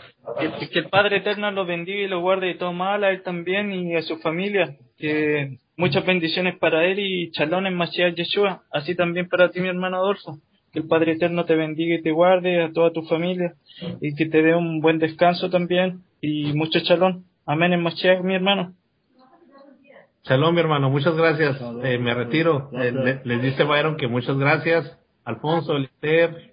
que, que, el Padre Eterno lo bendiga y lo guarde y todo mal a él también y a su familia. Que muchas bendiciones para él y chalón en Mashiach Yeshua. Así también para ti, mi hermano Adolfo. Que el Padre Eterno te bendiga y te guarde a toda tu familia y que te dé un buen descanso también y mucho chalón. Amén en Mashiach, mi hermano. Shalom, mi hermano, muchas gracias. Eh, me retiro. Eh, les dice Byron que muchas gracias. Alfonso, Lester,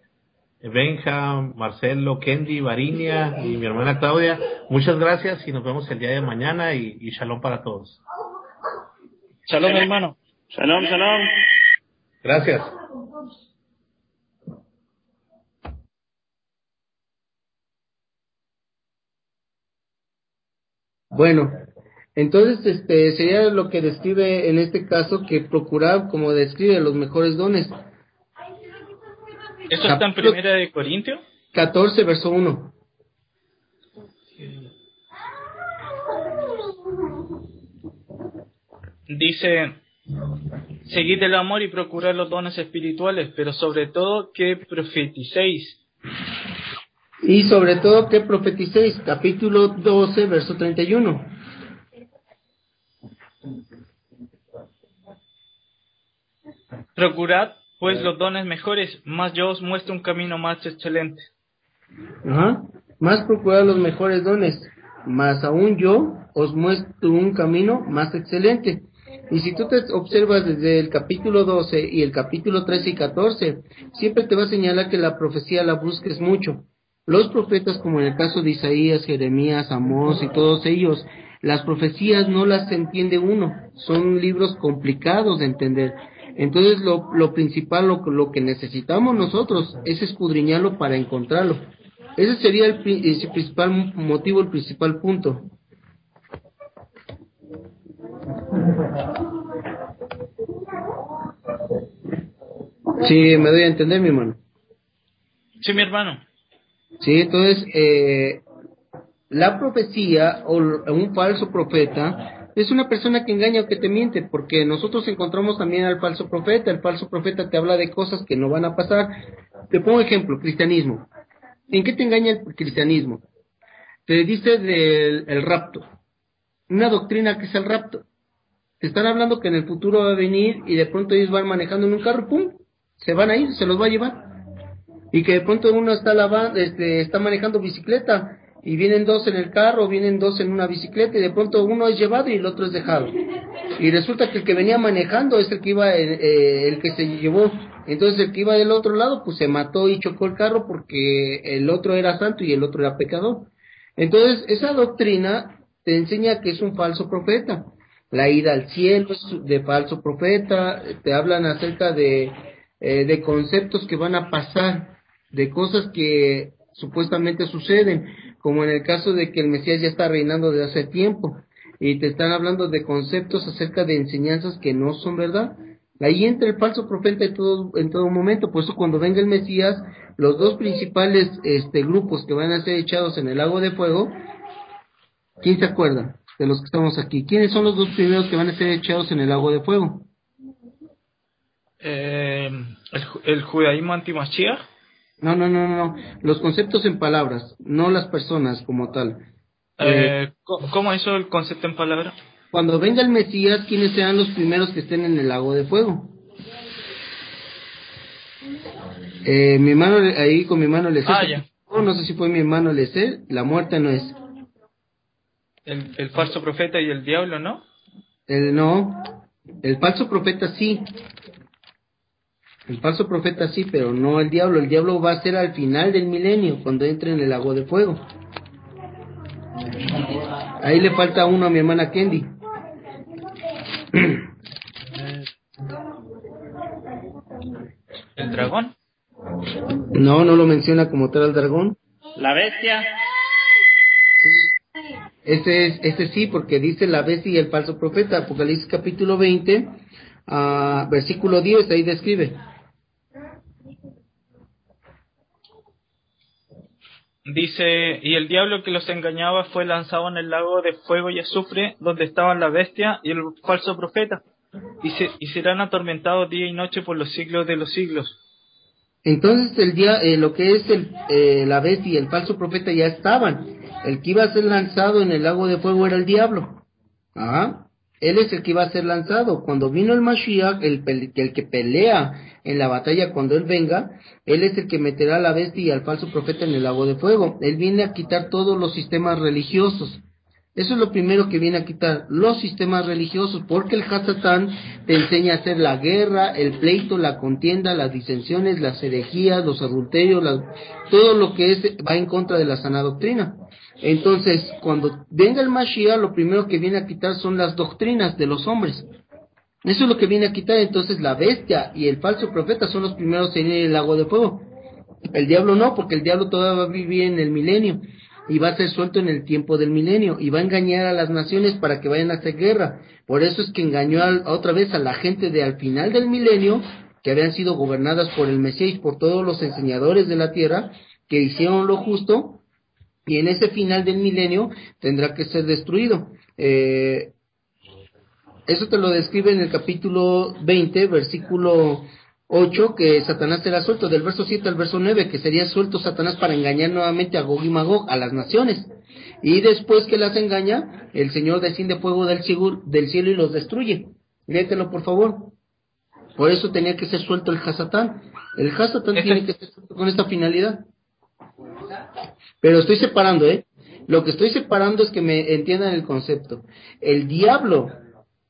Benja, Marcelo, Kendi, Varinia y mi hermana Claudia. Muchas gracias y nos vemos el día de mañana y, y shalom para todos. Shalom, hermano. Shalom, shalom. Gracias. Bueno, entonces este sería lo que describe en este caso que procurar, como describe, los mejores dones. ¿Eso está en primera de Corintios? 14, verso 1. Dice, seguid el amor y procurad los dones espirituales, pero sobre todo que profeticéis. Y sobre todo que profeticéis, capítulo 12, verso 31. Procurad pues los dones mejores, más yo os muestro un camino más excelente. Ajá. Más procurad los mejores dones, más aún yo os muestro un camino más excelente. Y si tú te observas desde el capítulo 12 y el capítulo 13 y 14, siempre te va a señalar que la profecía la busques mucho. Los profetas, como en el caso de Isaías, Jeremías, Amós y todos ellos, las profecías no las entiende uno, son libros complicados de entender. Entonces lo, lo principal, lo, lo, que necesitamos nosotros es escudriñarlo para encontrarlo. Ese sería el, el principal motivo, el principal punto. Sí, me doy a entender, mi hermano. Sí, mi hermano. Sí, entonces, eh, la profecía o un falso profeta es una persona que engaña o que te miente, porque nosotros encontramos también al falso profeta. El falso profeta te habla de cosas que no van a pasar. Te pongo ejemplo, cristianismo. ¿En qué te engaña el cristianismo? Te dice del rapto, una doctrina que es el rapto. Te están hablando que en el futuro va a venir y de pronto ellos van manejando en un carro, ¡pum! Se van a ir, se los va a llevar. Y que de pronto uno está lavando, este, está manejando bicicleta y vienen dos en el carro, vienen dos en una bicicleta y de pronto uno es llevado y el otro es dejado. Y resulta que el que venía manejando es el que iba, eh, eh, el que se llevó. Entonces el que iba del otro lado pues se mató y chocó el carro porque el otro era santo y el otro era pecador. Entonces esa doctrina te enseña que es un falso profeta. La ida al cielo es de falso profeta, te hablan acerca de, eh, de conceptos que van a pasar, de cosas que supuestamente suceden como en el caso de que el Mesías ya está reinando desde hace tiempo y te están hablando de conceptos acerca de enseñanzas que no son verdad. Ahí entra el falso profeta en todo, en todo momento, por eso cuando venga el Mesías, los dos principales este, grupos que van a ser echados en el lago de fuego, ¿quién se acuerda de los que estamos aquí? ¿Quiénes son los dos primeros que van a ser echados en el lago de fuego? Eh, el, el judaísmo antimachía. No, no, no, no. Los conceptos en palabras, no las personas como tal. Eh, ¿Cómo eso el concepto en palabras? cuando venga el Mesías, ¿quiénes serán los primeros que estén en el lago de fuego? Eh, mi hermano, ahí con mi hermano le Ah, ya. no sé si fue mi hermano Lecer, la muerte no es. El, el falso profeta y el diablo, ¿no? El no, el falso profeta sí. El falso profeta sí, pero no el diablo. El diablo va a ser al final del milenio, cuando entre en el lago de fuego. Ahí le falta uno a mi hermana Kendi. El dragón. No, no lo menciona como tal al dragón. La bestia. Ese es, ese sí, porque dice la bestia y el falso profeta. Apocalipsis capítulo 20, ah, versículo 10, ahí describe. Dice, y el diablo que los engañaba fue lanzado en el lago de fuego y azufre, donde estaban la bestia y el falso profeta, y, se, y serán atormentados día y noche por los siglos de los siglos. Entonces el día, eh, lo que es el, eh, la bestia y el falso profeta ya estaban. El que iba a ser lanzado en el lago de fuego era el diablo. Ajá. Él es el que iba a ser lanzado. Cuando vino el Mashiach, el, el que pelea en la batalla cuando él venga, él es el que meterá a la bestia y al falso profeta en el lago de fuego. Él viene a quitar todos los sistemas religiosos. Eso es lo primero que viene a quitar, los sistemas religiosos, porque el Hasatán te enseña a hacer la guerra, el pleito, la contienda, las disensiones, las herejías, los adulterios, todo lo que es, va en contra de la sana doctrina. Entonces, cuando venga el Mashiach, lo primero que viene a quitar son las doctrinas de los hombres. Eso es lo que viene a quitar. Entonces, la bestia y el falso profeta son los primeros en ir el lago de fuego. El diablo no, porque el diablo todavía va a vivir en el milenio y va a ser suelto en el tiempo del milenio y va a engañar a las naciones para que vayan a hacer guerra. Por eso es que engañó al- otra vez a la gente de al final del milenio que habían sido gobernadas por el Mesías y por todos los enseñadores de la tierra que hicieron lo justo y en ese final del milenio tendrá que ser destruido. Eh, eso te lo describe en el capítulo 20, versículo 8, que Satanás será suelto, del verso 7 al verso 9, que sería suelto Satanás para engañar nuevamente a Gog y Magog, a las naciones. Y después que las engaña, el Señor desciende fuego del cielo, del cielo y los destruye. Léetelo, por favor. Por eso tenía que ser suelto el Hasatán. El Hasatán Este- tiene que ser suelto con esta finalidad. Pero estoy separando, ¿eh? Lo que estoy separando es que me entiendan el concepto. El diablo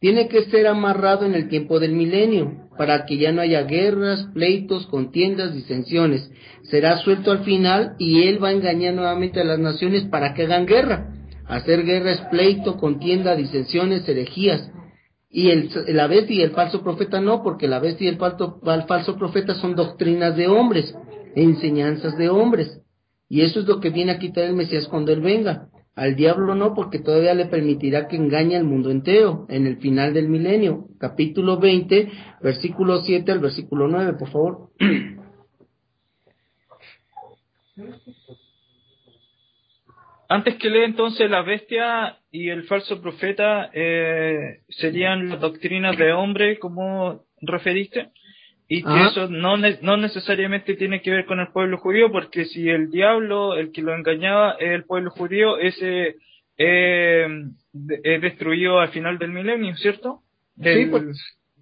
tiene que ser amarrado en el tiempo del milenio para que ya no haya guerras, pleitos, contiendas, disensiones. Será suelto al final y él va a engañar nuevamente a las naciones para que hagan guerra. Hacer guerra es pleito, contienda, disensiones, herejías. Y el, la bestia y el falso profeta no, porque la bestia y el falso, el falso profeta son doctrinas de hombres, enseñanzas de hombres. Y eso es lo que viene a quitar el Mesías cuando él venga. Al diablo no, porque todavía le permitirá que engañe al mundo entero en el final del milenio. Capítulo 20, versículo 7 al versículo 9, por favor. <clears throat> Antes que lee entonces la bestia y el falso profeta eh, serían las doctrinas de hombre, como referiste, y que eso no, ne- no necesariamente tiene que ver con el pueblo judío, porque si el diablo, el que lo engañaba, es el pueblo judío, ese eh, de- es destruido al final del milenio, ¿cierto? Sí, El- pues,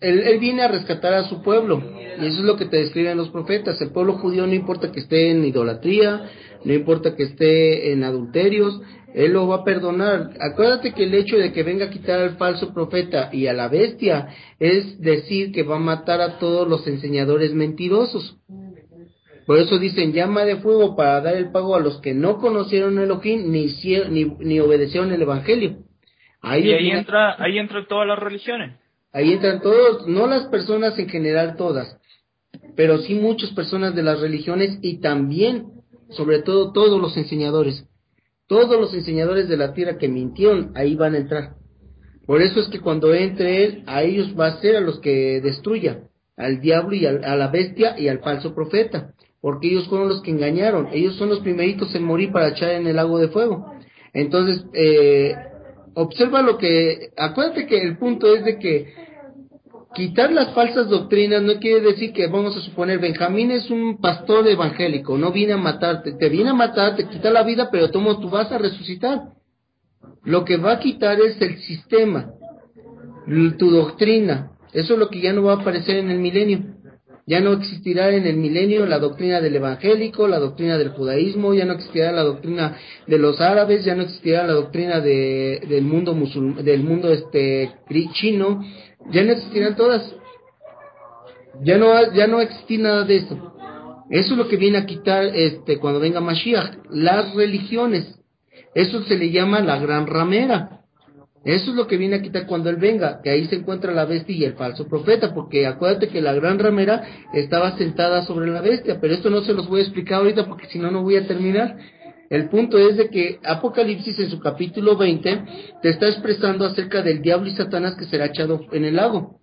él, él viene a rescatar a su pueblo, y eso es lo que te describen los profetas. El pueblo judío no importa que esté en idolatría, no importa que esté en adulterios, él lo va a perdonar. Acuérdate que el hecho de que venga a quitar al falso profeta y a la bestia es decir que va a matar a todos los enseñadores mentirosos. Por eso dicen llama de fuego para dar el pago a los que no conocieron Elohim ni, ni, ni obedecieron el evangelio. A y ahí entra, ahí entran todas las religiones. Ahí entran todos, no las personas en general todas, pero sí muchas personas de las religiones y también, sobre todo, todos los enseñadores. Todos los enseñadores de la tierra que mintieron, ahí van a entrar. Por eso es que cuando entre él, a ellos va a ser a los que destruya, al diablo y al- a la bestia y al falso profeta, porque ellos fueron los que engañaron, ellos son los primeritos en morir para echar en el lago de fuego. Entonces, eh, observa lo que, acuérdate que el punto es de que quitar las falsas doctrinas no quiere decir que vamos a suponer Benjamín es un pastor evangélico, no viene a matarte, te viene a matar, te quita la vida, pero tomo tú vas a resucitar. Lo que va a quitar es el sistema, tu doctrina. Eso es lo que ya no va a aparecer en el milenio. Ya no existirá en el milenio la doctrina del evangélico, la doctrina del judaísmo, ya no existirá la doctrina de los árabes, ya no existirá la doctrina de, del mundo musulmán, del mundo este chino, ya no existirán todas. Ya no ya no existirá nada de eso. Eso es lo que viene a quitar este cuando venga Mashiach, las religiones. Eso se le llama la gran ramera. Eso es lo que viene a quitar cuando Él venga, que ahí se encuentra la bestia y el falso profeta, porque acuérdate que la gran ramera estaba sentada sobre la bestia, pero esto no se los voy a explicar ahorita porque si no, no voy a terminar. El punto es de que Apocalipsis en su capítulo 20 te está expresando acerca del diablo y Satanás que será echado en el lago.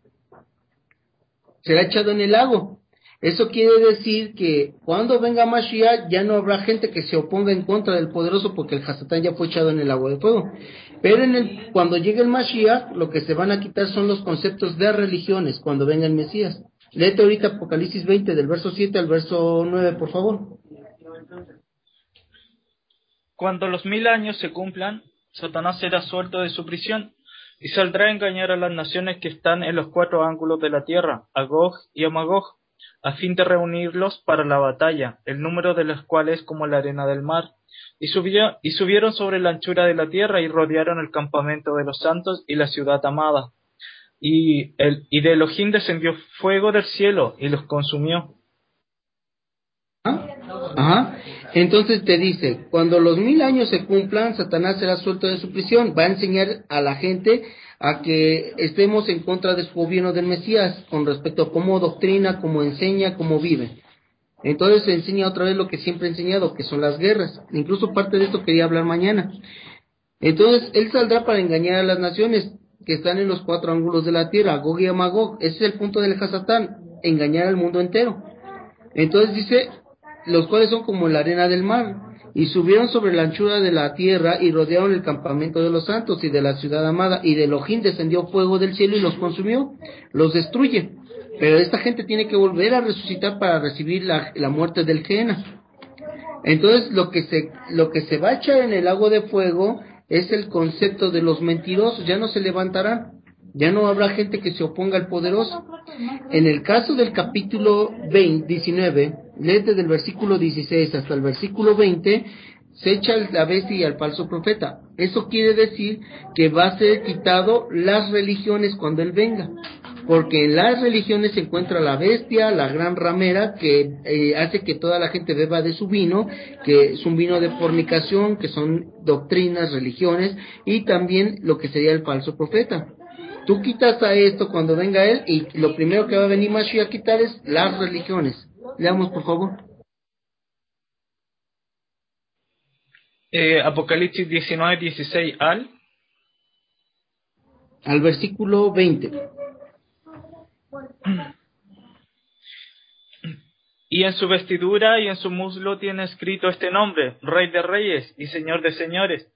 Será echado en el lago. Eso quiere decir que cuando venga Mashiach ya no habrá gente que se oponga en contra del poderoso porque el Hasatán ya fue echado en el agua de fuego. Pero en el, cuando llegue el Mashiach, lo que se van a quitar son los conceptos de religiones cuando venga el Mesías. Léete ahorita Apocalipsis 20 del verso 7 al verso 9, por favor. Cuando los mil años se cumplan, Satanás será suelto de su prisión y saldrá a engañar a las naciones que están en los cuatro ángulos de la tierra, a Gog y a Magog a fin de reunirlos para la batalla, el número de los cuales como la arena del mar. Y, y subieron sobre la anchura de la tierra y rodearon el campamento de los santos y la ciudad amada. Y, el, y de Elohim descendió fuego del cielo y los consumió. Ajá. Entonces te dice, cuando los mil años se cumplan, Satanás será suelto de su prisión, va a enseñar a la gente a que estemos en contra de su gobierno del Mesías con respecto a cómo doctrina, cómo enseña, cómo vive. Entonces se enseña otra vez lo que siempre he enseñado, que son las guerras. Incluso parte de esto quería hablar mañana. Entonces él saldrá para engañar a las naciones que están en los cuatro ángulos de la tierra, Gog y Magog. Ese es el punto del Hasatán, engañar al mundo entero. Entonces dice, los cuales son como la arena del mar y subieron sobre la anchura de la tierra y rodearon el campamento de los santos y de la ciudad amada y de Elohim descendió fuego del cielo y los consumió, los destruye. Pero esta gente tiene que volver a resucitar para recibir la, la muerte del Gena. Entonces lo que se lo que se va a echar en el agua de fuego es el concepto de los mentirosos, ya no se levantarán. Ya no habrá gente que se oponga al poderoso. En el caso del capítulo 20, 19, desde el versículo 16 hasta el versículo 20, se echa la bestia al falso profeta. Eso quiere decir que va a ser quitado las religiones cuando Él venga. Porque en las religiones se encuentra la bestia, la gran ramera, que eh, hace que toda la gente beba de su vino, que es un vino de fornicación, que son doctrinas, religiones, y también lo que sería el falso profeta. Tú quitas a esto cuando venga él y lo primero que va a venir Mashiach a quitar es las religiones. Leamos, por favor. Eh, Apocalipsis 19, 16 al. Al versículo 20. Y en su vestidura y en su muslo tiene escrito este nombre, Rey de Reyes y Señor de Señores.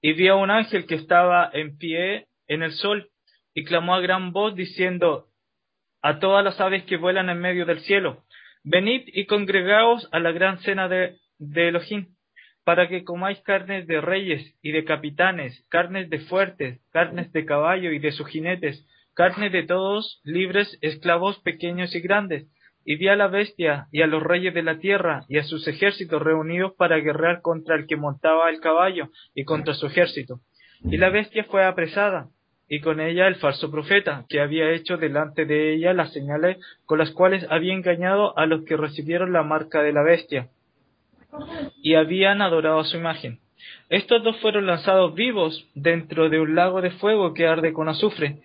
Y vi a un ángel que estaba en pie en el sol y clamó a gran voz diciendo a todas las aves que vuelan en medio del cielo, venid y congregaos a la gran cena de, de Elohim, para que comáis carnes de reyes y de capitanes, carnes de fuertes, carnes de caballo y de sus jinetes, carnes de todos, libres, esclavos pequeños y grandes, y vi a la bestia y a los reyes de la tierra y a sus ejércitos reunidos para guerrear contra el que montaba el caballo y contra su ejército. Y la bestia fue apresada, y con ella el falso profeta, que había hecho delante de ella las señales con las cuales había engañado a los que recibieron la marca de la bestia, y habían adorado a su imagen. Estos dos fueron lanzados vivos dentro de un lago de fuego que arde con azufre,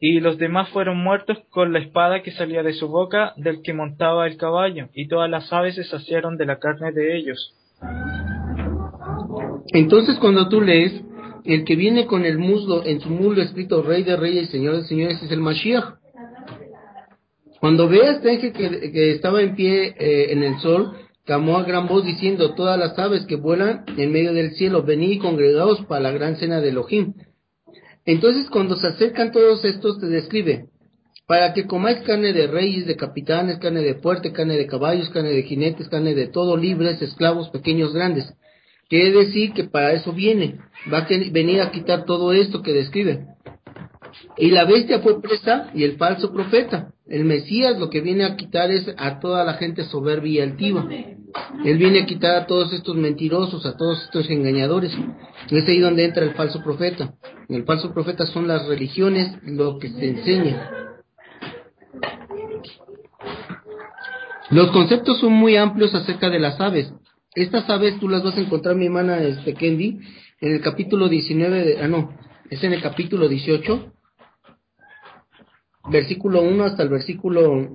y los demás fueron muertos con la espada que salía de su boca del que montaba el caballo, y todas las aves se saciaron de la carne de ellos. Entonces cuando tú lees el que viene con el muslo, en su muslo escrito Rey de Reyes Señor de Señores es el Mashiach. Cuando ve a este ángel que, estaba en pie eh, en el sol, clamó a gran voz diciendo, todas las aves que vuelan en medio del cielo, venid y congregaos para la gran cena de Elohim. Entonces cuando se acercan todos estos, te describe, para que comáis carne de reyes, de capitanes, carne de fuerte, carne de caballos, carne de jinetes, carne de todo, libres, esclavos, pequeños, grandes. Quiere decir que para eso viene, va a venir a quitar todo esto que describe. Y la bestia fue presa y el falso profeta. El Mesías lo que viene a quitar es a toda la gente soberbia y altiva. Él viene a quitar a todos estos mentirosos, a todos estos engañadores. Es ahí donde entra el falso profeta. El falso profeta son las religiones, lo que se enseña. Los conceptos son muy amplios acerca de las aves. Estas aves tú las vas a encontrar, mi hermana este, Kendi, en el capítulo 19, de, ah no, es en el capítulo 18, versículo 1 hasta el versículo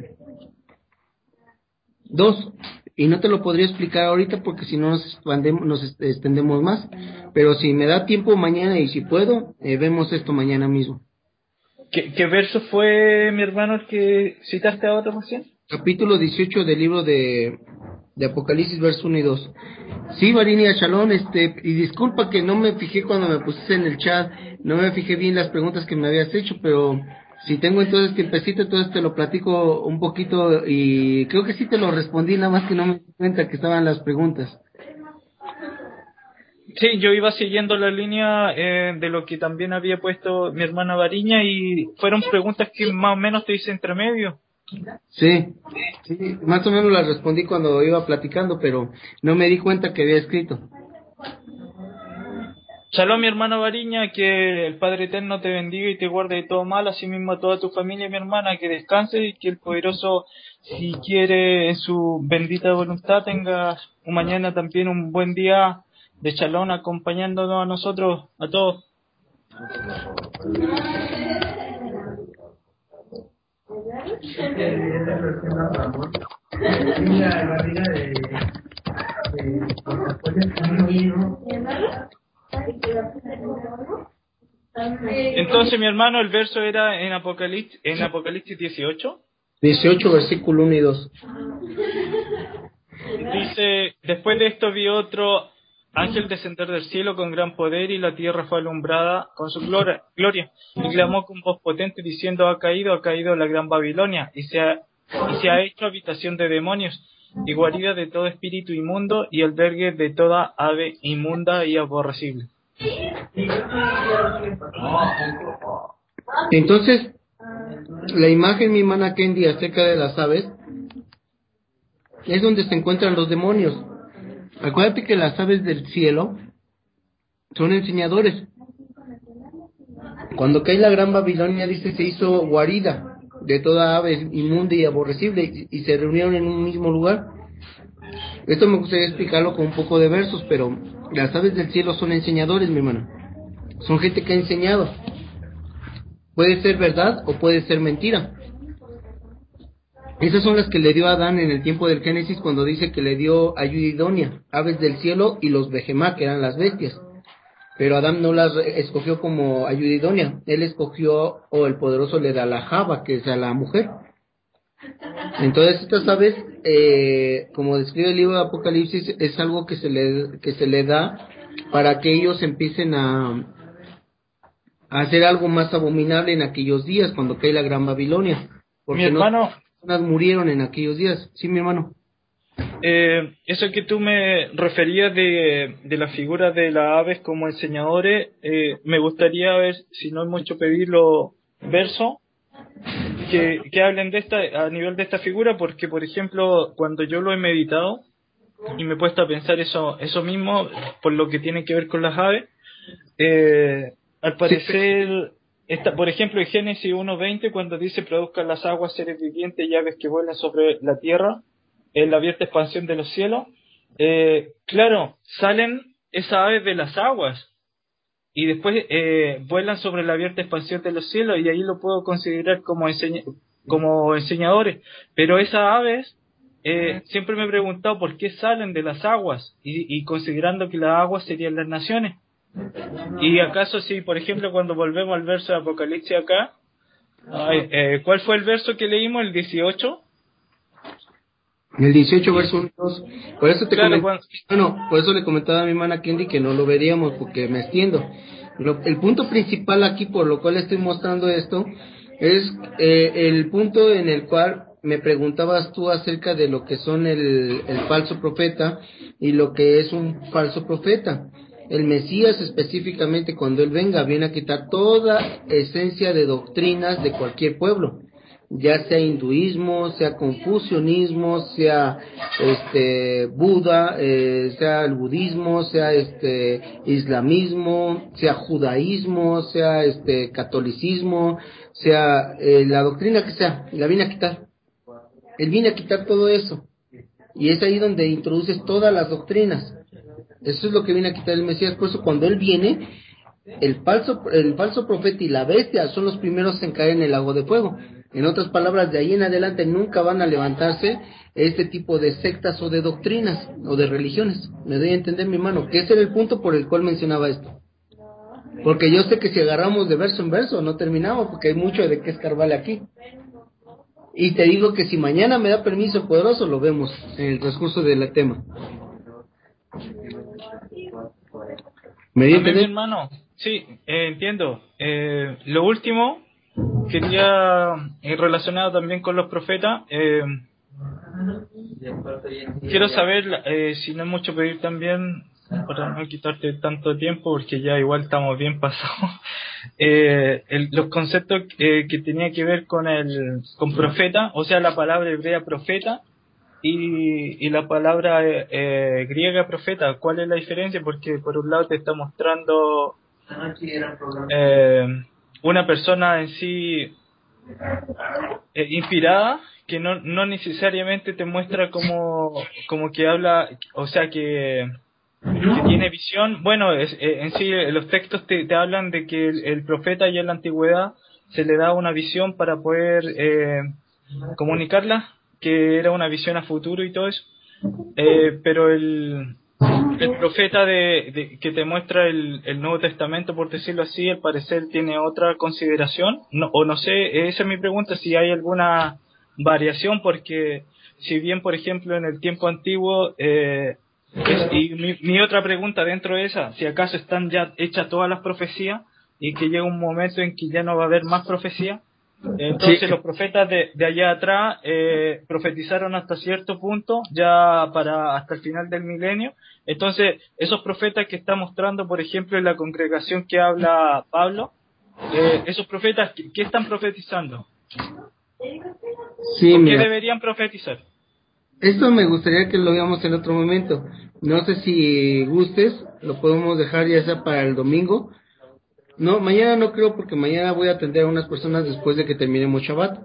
2. Y no te lo podría explicar ahorita porque si no nos, nos extendemos más. Pero si me da tiempo mañana y si puedo, eh, vemos esto mañana mismo. ¿Qué, verso fue, mi hermano, el que citaste a otra ocasión? Capítulo 18 del libro de, de Apocalipsis, verso 1 y 2. Sí, Varinia Shalom, este, y disculpa que no me fijé cuando me pusiste en el chat, no me fijé bien las preguntas que me habías hecho, pero si tengo entonces tiempecito, entonces te lo platico un poquito y creo que sí te lo respondí, nada más que no me di cuenta que estaban las preguntas. Sí, yo iba siguiendo la línea eh, de lo que también había puesto mi hermana Variña y fueron preguntas que más o menos te hice entre medio. Sí, sí, más o menos las respondí cuando iba platicando, pero no me di cuenta que había escrito. Shalom, mi hermano Variña, que el Padre Eterno te bendiga y te guarde de todo mal, así mismo a toda tu familia, mi hermana, que descanse y que el poderoso, si quiere, en su bendita voluntad, tenga un mañana también un buen día de Shalom acompañándonos a nosotros, a todos. Entonces, mi hermano, el verso era en Apocalipsis, en Apocalipsis 18. 18, versículo 1 y 2. Dice, después de esto vi otro ángel descender del cielo con gran poder y la tierra fue alumbrada con su gloria, y clamó con voz potente diciendo, ha caído, ha caído la gran Babilonia y se ha, y se ha hecho habitación de demonios y guarida de todo espíritu inmundo y albergue de toda ave inmunda y aborrecible. Entonces, la imagen, mi hermana Kendi, acerca de las aves, es donde se encuentran los demonios. Acuérdate que las aves del cielo son enseñadores. Cuando cae la gran Babilonia, dice, se hizo guarida de toda ave inmunda y aborrecible y, se reunieron en un mismo lugar. Esto me gustaría explicarlo con un poco de versos, pero las aves del cielo son enseñadores, mi hermano. Son gente que ha enseñado. Puede ser verdad o puede ser mentira. Esas son las que le dio a Adán en el tiempo del Génesis cuando dice que le dio ayuda idónea, aves del cielo y los vejemá, que eran las bestias. Pero Adán no las escogió como ayuda idónea. Él escogió, o el poderoso le da la java, que es a la mujer. Entonces estas aves, eh, como describe el libro de Apocalipsis, es algo que se le, que se le da para que ellos empiecen a, a hacer algo más abominable en aquellos días, cuando cae la gran Babilonia. Porque mi hermano... personas murieron en aquellos días. Sí, mi hermano. Eh, eso que tú me referías de, de la figura de las aves como enseñadores, eh, me gustaría ver, si no es mucho pedirlo, verso que, hablen de esta, a nivel de esta figura, porque por ejemplo, cuando yo lo he meditado y me he puesto a pensar eso, eso mismo, por lo que tiene que ver con las aves, eh, al parecer, esta, por ejemplo, en Génesis 1.20, cuando dice produzcan las aguas seres vivientes y aves que vuelan sobre la tierra, en la abierta expansión de los cielos, eh, claro, salen esas aves de las aguas, y después eh, vuelan sobre la abierta expansión de los cielos y ahí lo puedo considerar como, como enseñadores. Pero esas aves, eh, siempre me he preguntado por qué salen de las aguas y, considerando que las aguas serían las naciones. Y acaso si, por ejemplo, cuando volvemos al verso de Apocalipsis acá, eh, ¿cuál fue el verso que leímos? ¿El 18? El 18 verso 2. Por eso te bueno, por eso le comentaba a mi hermana Kendi que no lo veríamos porque me extiendo. el punto principal aquí por lo cual estoy mostrando esto es eh, el punto en el cual me preguntabas tú acerca de lo que son el, el falso profeta y lo que es un falso profeta. El Mesías específicamente cuando Él venga viene a quitar toda esencia de doctrinas de cualquier pueblo, ya sea hinduismo, sea confucianismo, sea este Buda, eh, sea el budismo, sea este islamismo, sea judaísmo, sea este catolicismo, sea eh, la doctrina que sea, la viene a quitar. Él viene a quitar todo eso. Y es ahí donde introduces todas las doctrinas. Eso es lo que viene a quitar el Mesías. Por eso cuando Él viene, el falso, el falso profeta y la bestia son los primeros en caer en el lago de fuego. En otras palabras, de ahí en adelante nunca van a levantarse este tipo de sectas o de doctrinas o de religiones. Me doy a entender, mi hermano, que ese era el punto por el cual mencionaba esto. Porque yo sé que si agarramos de verso en verso no terminamos porque hay mucho de qué escarbarle aquí. Y te digo que si mañana me da permiso poderoso, lo vemos en el transcurso del tema. ¿Me dio mi hermano? Sí, eh, entiendo. Eh, lo último, quería, ir relacionado también con los profetas, eh, quiero saber, si no es mucho pedir también, para no quitarte tanto tiempo porque ya igual estamos bien <laughs> pasados eh, los conceptos eh, que tenía que ver con el con profeta o sea la palabra hebrea profeta y, y la palabra eh, griega profeta cuál es la diferencia porque por un lado te está mostrando una persona en sí inspirada que no, no necesariamente te muestra como, como que habla, o sea que que tiene visión, bueno, eh, en sí eh, los textos te, te hablan de que el, profeta ya en la antigüedad se le da una visión para poder eh, comunicarla, que era una visión a futuro y todo eso, eh, pero el, el profeta de, que te muestra el, el, Nuevo Testamento, por decirlo así, al parecer tiene otra consideración, no, o no sé, esa es mi pregunta, si hay alguna variación, porque si bien, por ejemplo, en el tiempo antiguo eh, y mi, otra pregunta dentro de esa, si acaso están ya hechas todas las profecías y que llega un momento en que ya no va a haber más profecía, entonces los profetas de, de allá atrás eh, profetizaron hasta cierto punto, ya para hasta el final del milenio. Entonces, esos profetas que está mostrando, por ejemplo, en la congregación que habla Pablo, eh, esos profetas, ¿qué, están profetizando? Sí, qué deberían profetizar? Esto me gustaría que lo veamos en otro momento. No sé si gustes, lo podemos dejar ya sea para el domingo. No, mañana no creo porque mañana voy a atender a unas personas después de que terminemos Shabbat.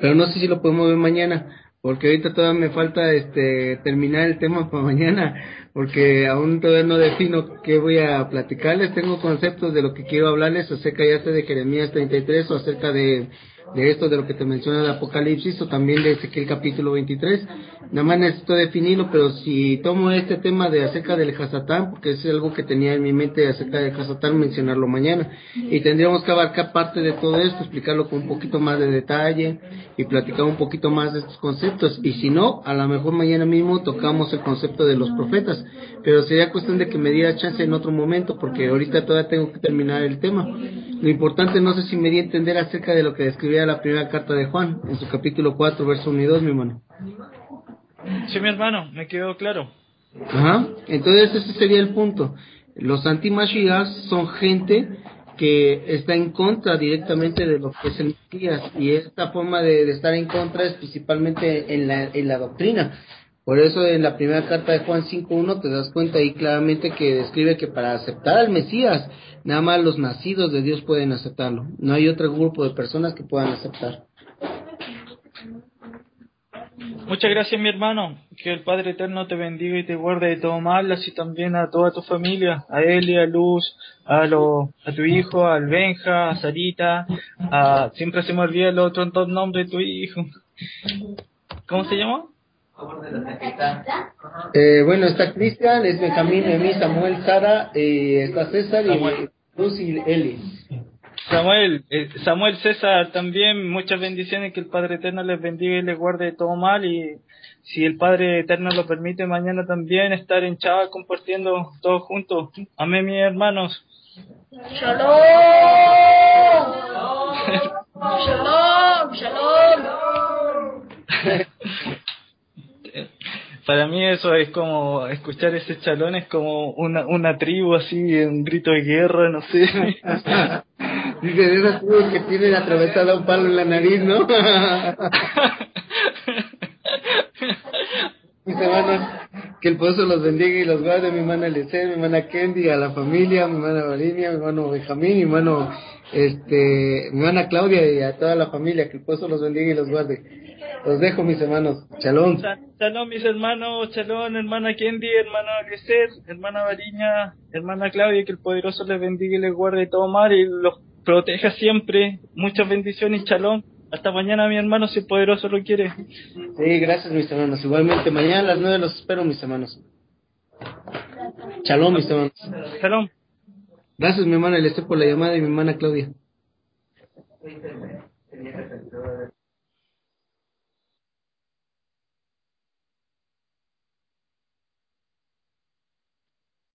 Pero no sé si lo podemos ver mañana, porque ahorita todavía me falta este terminar el tema <laughs> para mañana, porque aún todavía no defino qué voy a platicarles. Tengo conceptos de lo que quiero hablarles acerca ya sea de Jeremías 33 o acerca de de esto, de lo que te menciona el Apocalipsis o también de Ezequiel capítulo 23. Nada más necesito definirlo, pero si tomo este tema de acerca del Hasatán, porque es algo que tenía en mi mente acerca del Hasatán, mencionarlo mañana. Y tendríamos que abarcar parte de todo esto, explicarlo con un poquito más de detalle y platicar un poquito más de estos conceptos. Y si no, a lo mejor mañana mismo tocamos el concepto de los profetas. Pero sería cuestión de que me diera chance en otro momento, porque ahorita todavía tengo que terminar el tema. Lo importante, no sé si me di entender acerca de lo que describía la primera carta de Juan, en su capítulo 4, verso 1 y 2, mi hermano. Sí, mi hermano, me quedó claro. Ajá, entonces ese sería el punto. Los anti-Mashiach son gente que está en contra directamente de lo que es el Mesías y esta forma de, estar en contra es principalmente en la, en la doctrina. Por eso en la primera carta de Juan 5.1 te das cuenta ahí claramente que describe que para aceptar al Mesías, nada más los nacidos de Dios pueden aceptarlo. No hay otro grupo de personas que puedan aceptar. Muchas gracias mi hermano, que el Padre Eterno te bendiga y te guarde de todo mal, así también a toda tu familia, a Eli, a Luz, a, lo, a tu hijo, a Benja, a Sarita, a, siempre se me olvida el otro nombre de tu hijo. ¿Cómo se llama? Eh, bueno, está Cristian, es Benjamín, Emi, Samuel, Sara, eh, está César y Luz y Eli. Samuel, eh, Samuel César también, muchas bendiciones, que el Padre Eterno les bendiga y les guarde de todo mal y si el Padre Eterno lo permite, mañana también estar en Chava compartiendo todos juntos. Amén, mis hermanos. Shalom. <laughs> Shalom, shalom. <laughs> para mí eso es como escuchar ese chalón es como una, una tribu así en grito de guerra, no sé. <laughs> Dice, de esas tribus que tienen atravesada un palo en la nariz, ¿no? <laughs> Mis hermanos, que el pozo los bendiga y los guarde, mi hermana Eliezer, mi hermana Kendi, a la familia, mi hermana Varinia, mi hermano Benjamín, mi hermano, este, mi hermana Claudia y a toda la familia, que el pozo los bendiga y los guarde. Los dejo, mis hermanos. Chalón. Shalom, mis hermanos. Chalón, hermana Kendi, hermano Eliezer, hermana Variña, hermana Claudia, que el poderoso les bendiga y les guarde todo mal y los proteja siempre. Muchas bendiciones, Chalón. Hasta mañana, mi hermano, si el poderoso lo quiere. Sí, gracias, mis hermanos. Igualmente, mañana a las nueve los espero, mis hermanos. Chalón, mis hermanos. Shalom. Gracias, mi hermana Eliezer, por la llamada y mi hermana Claudia.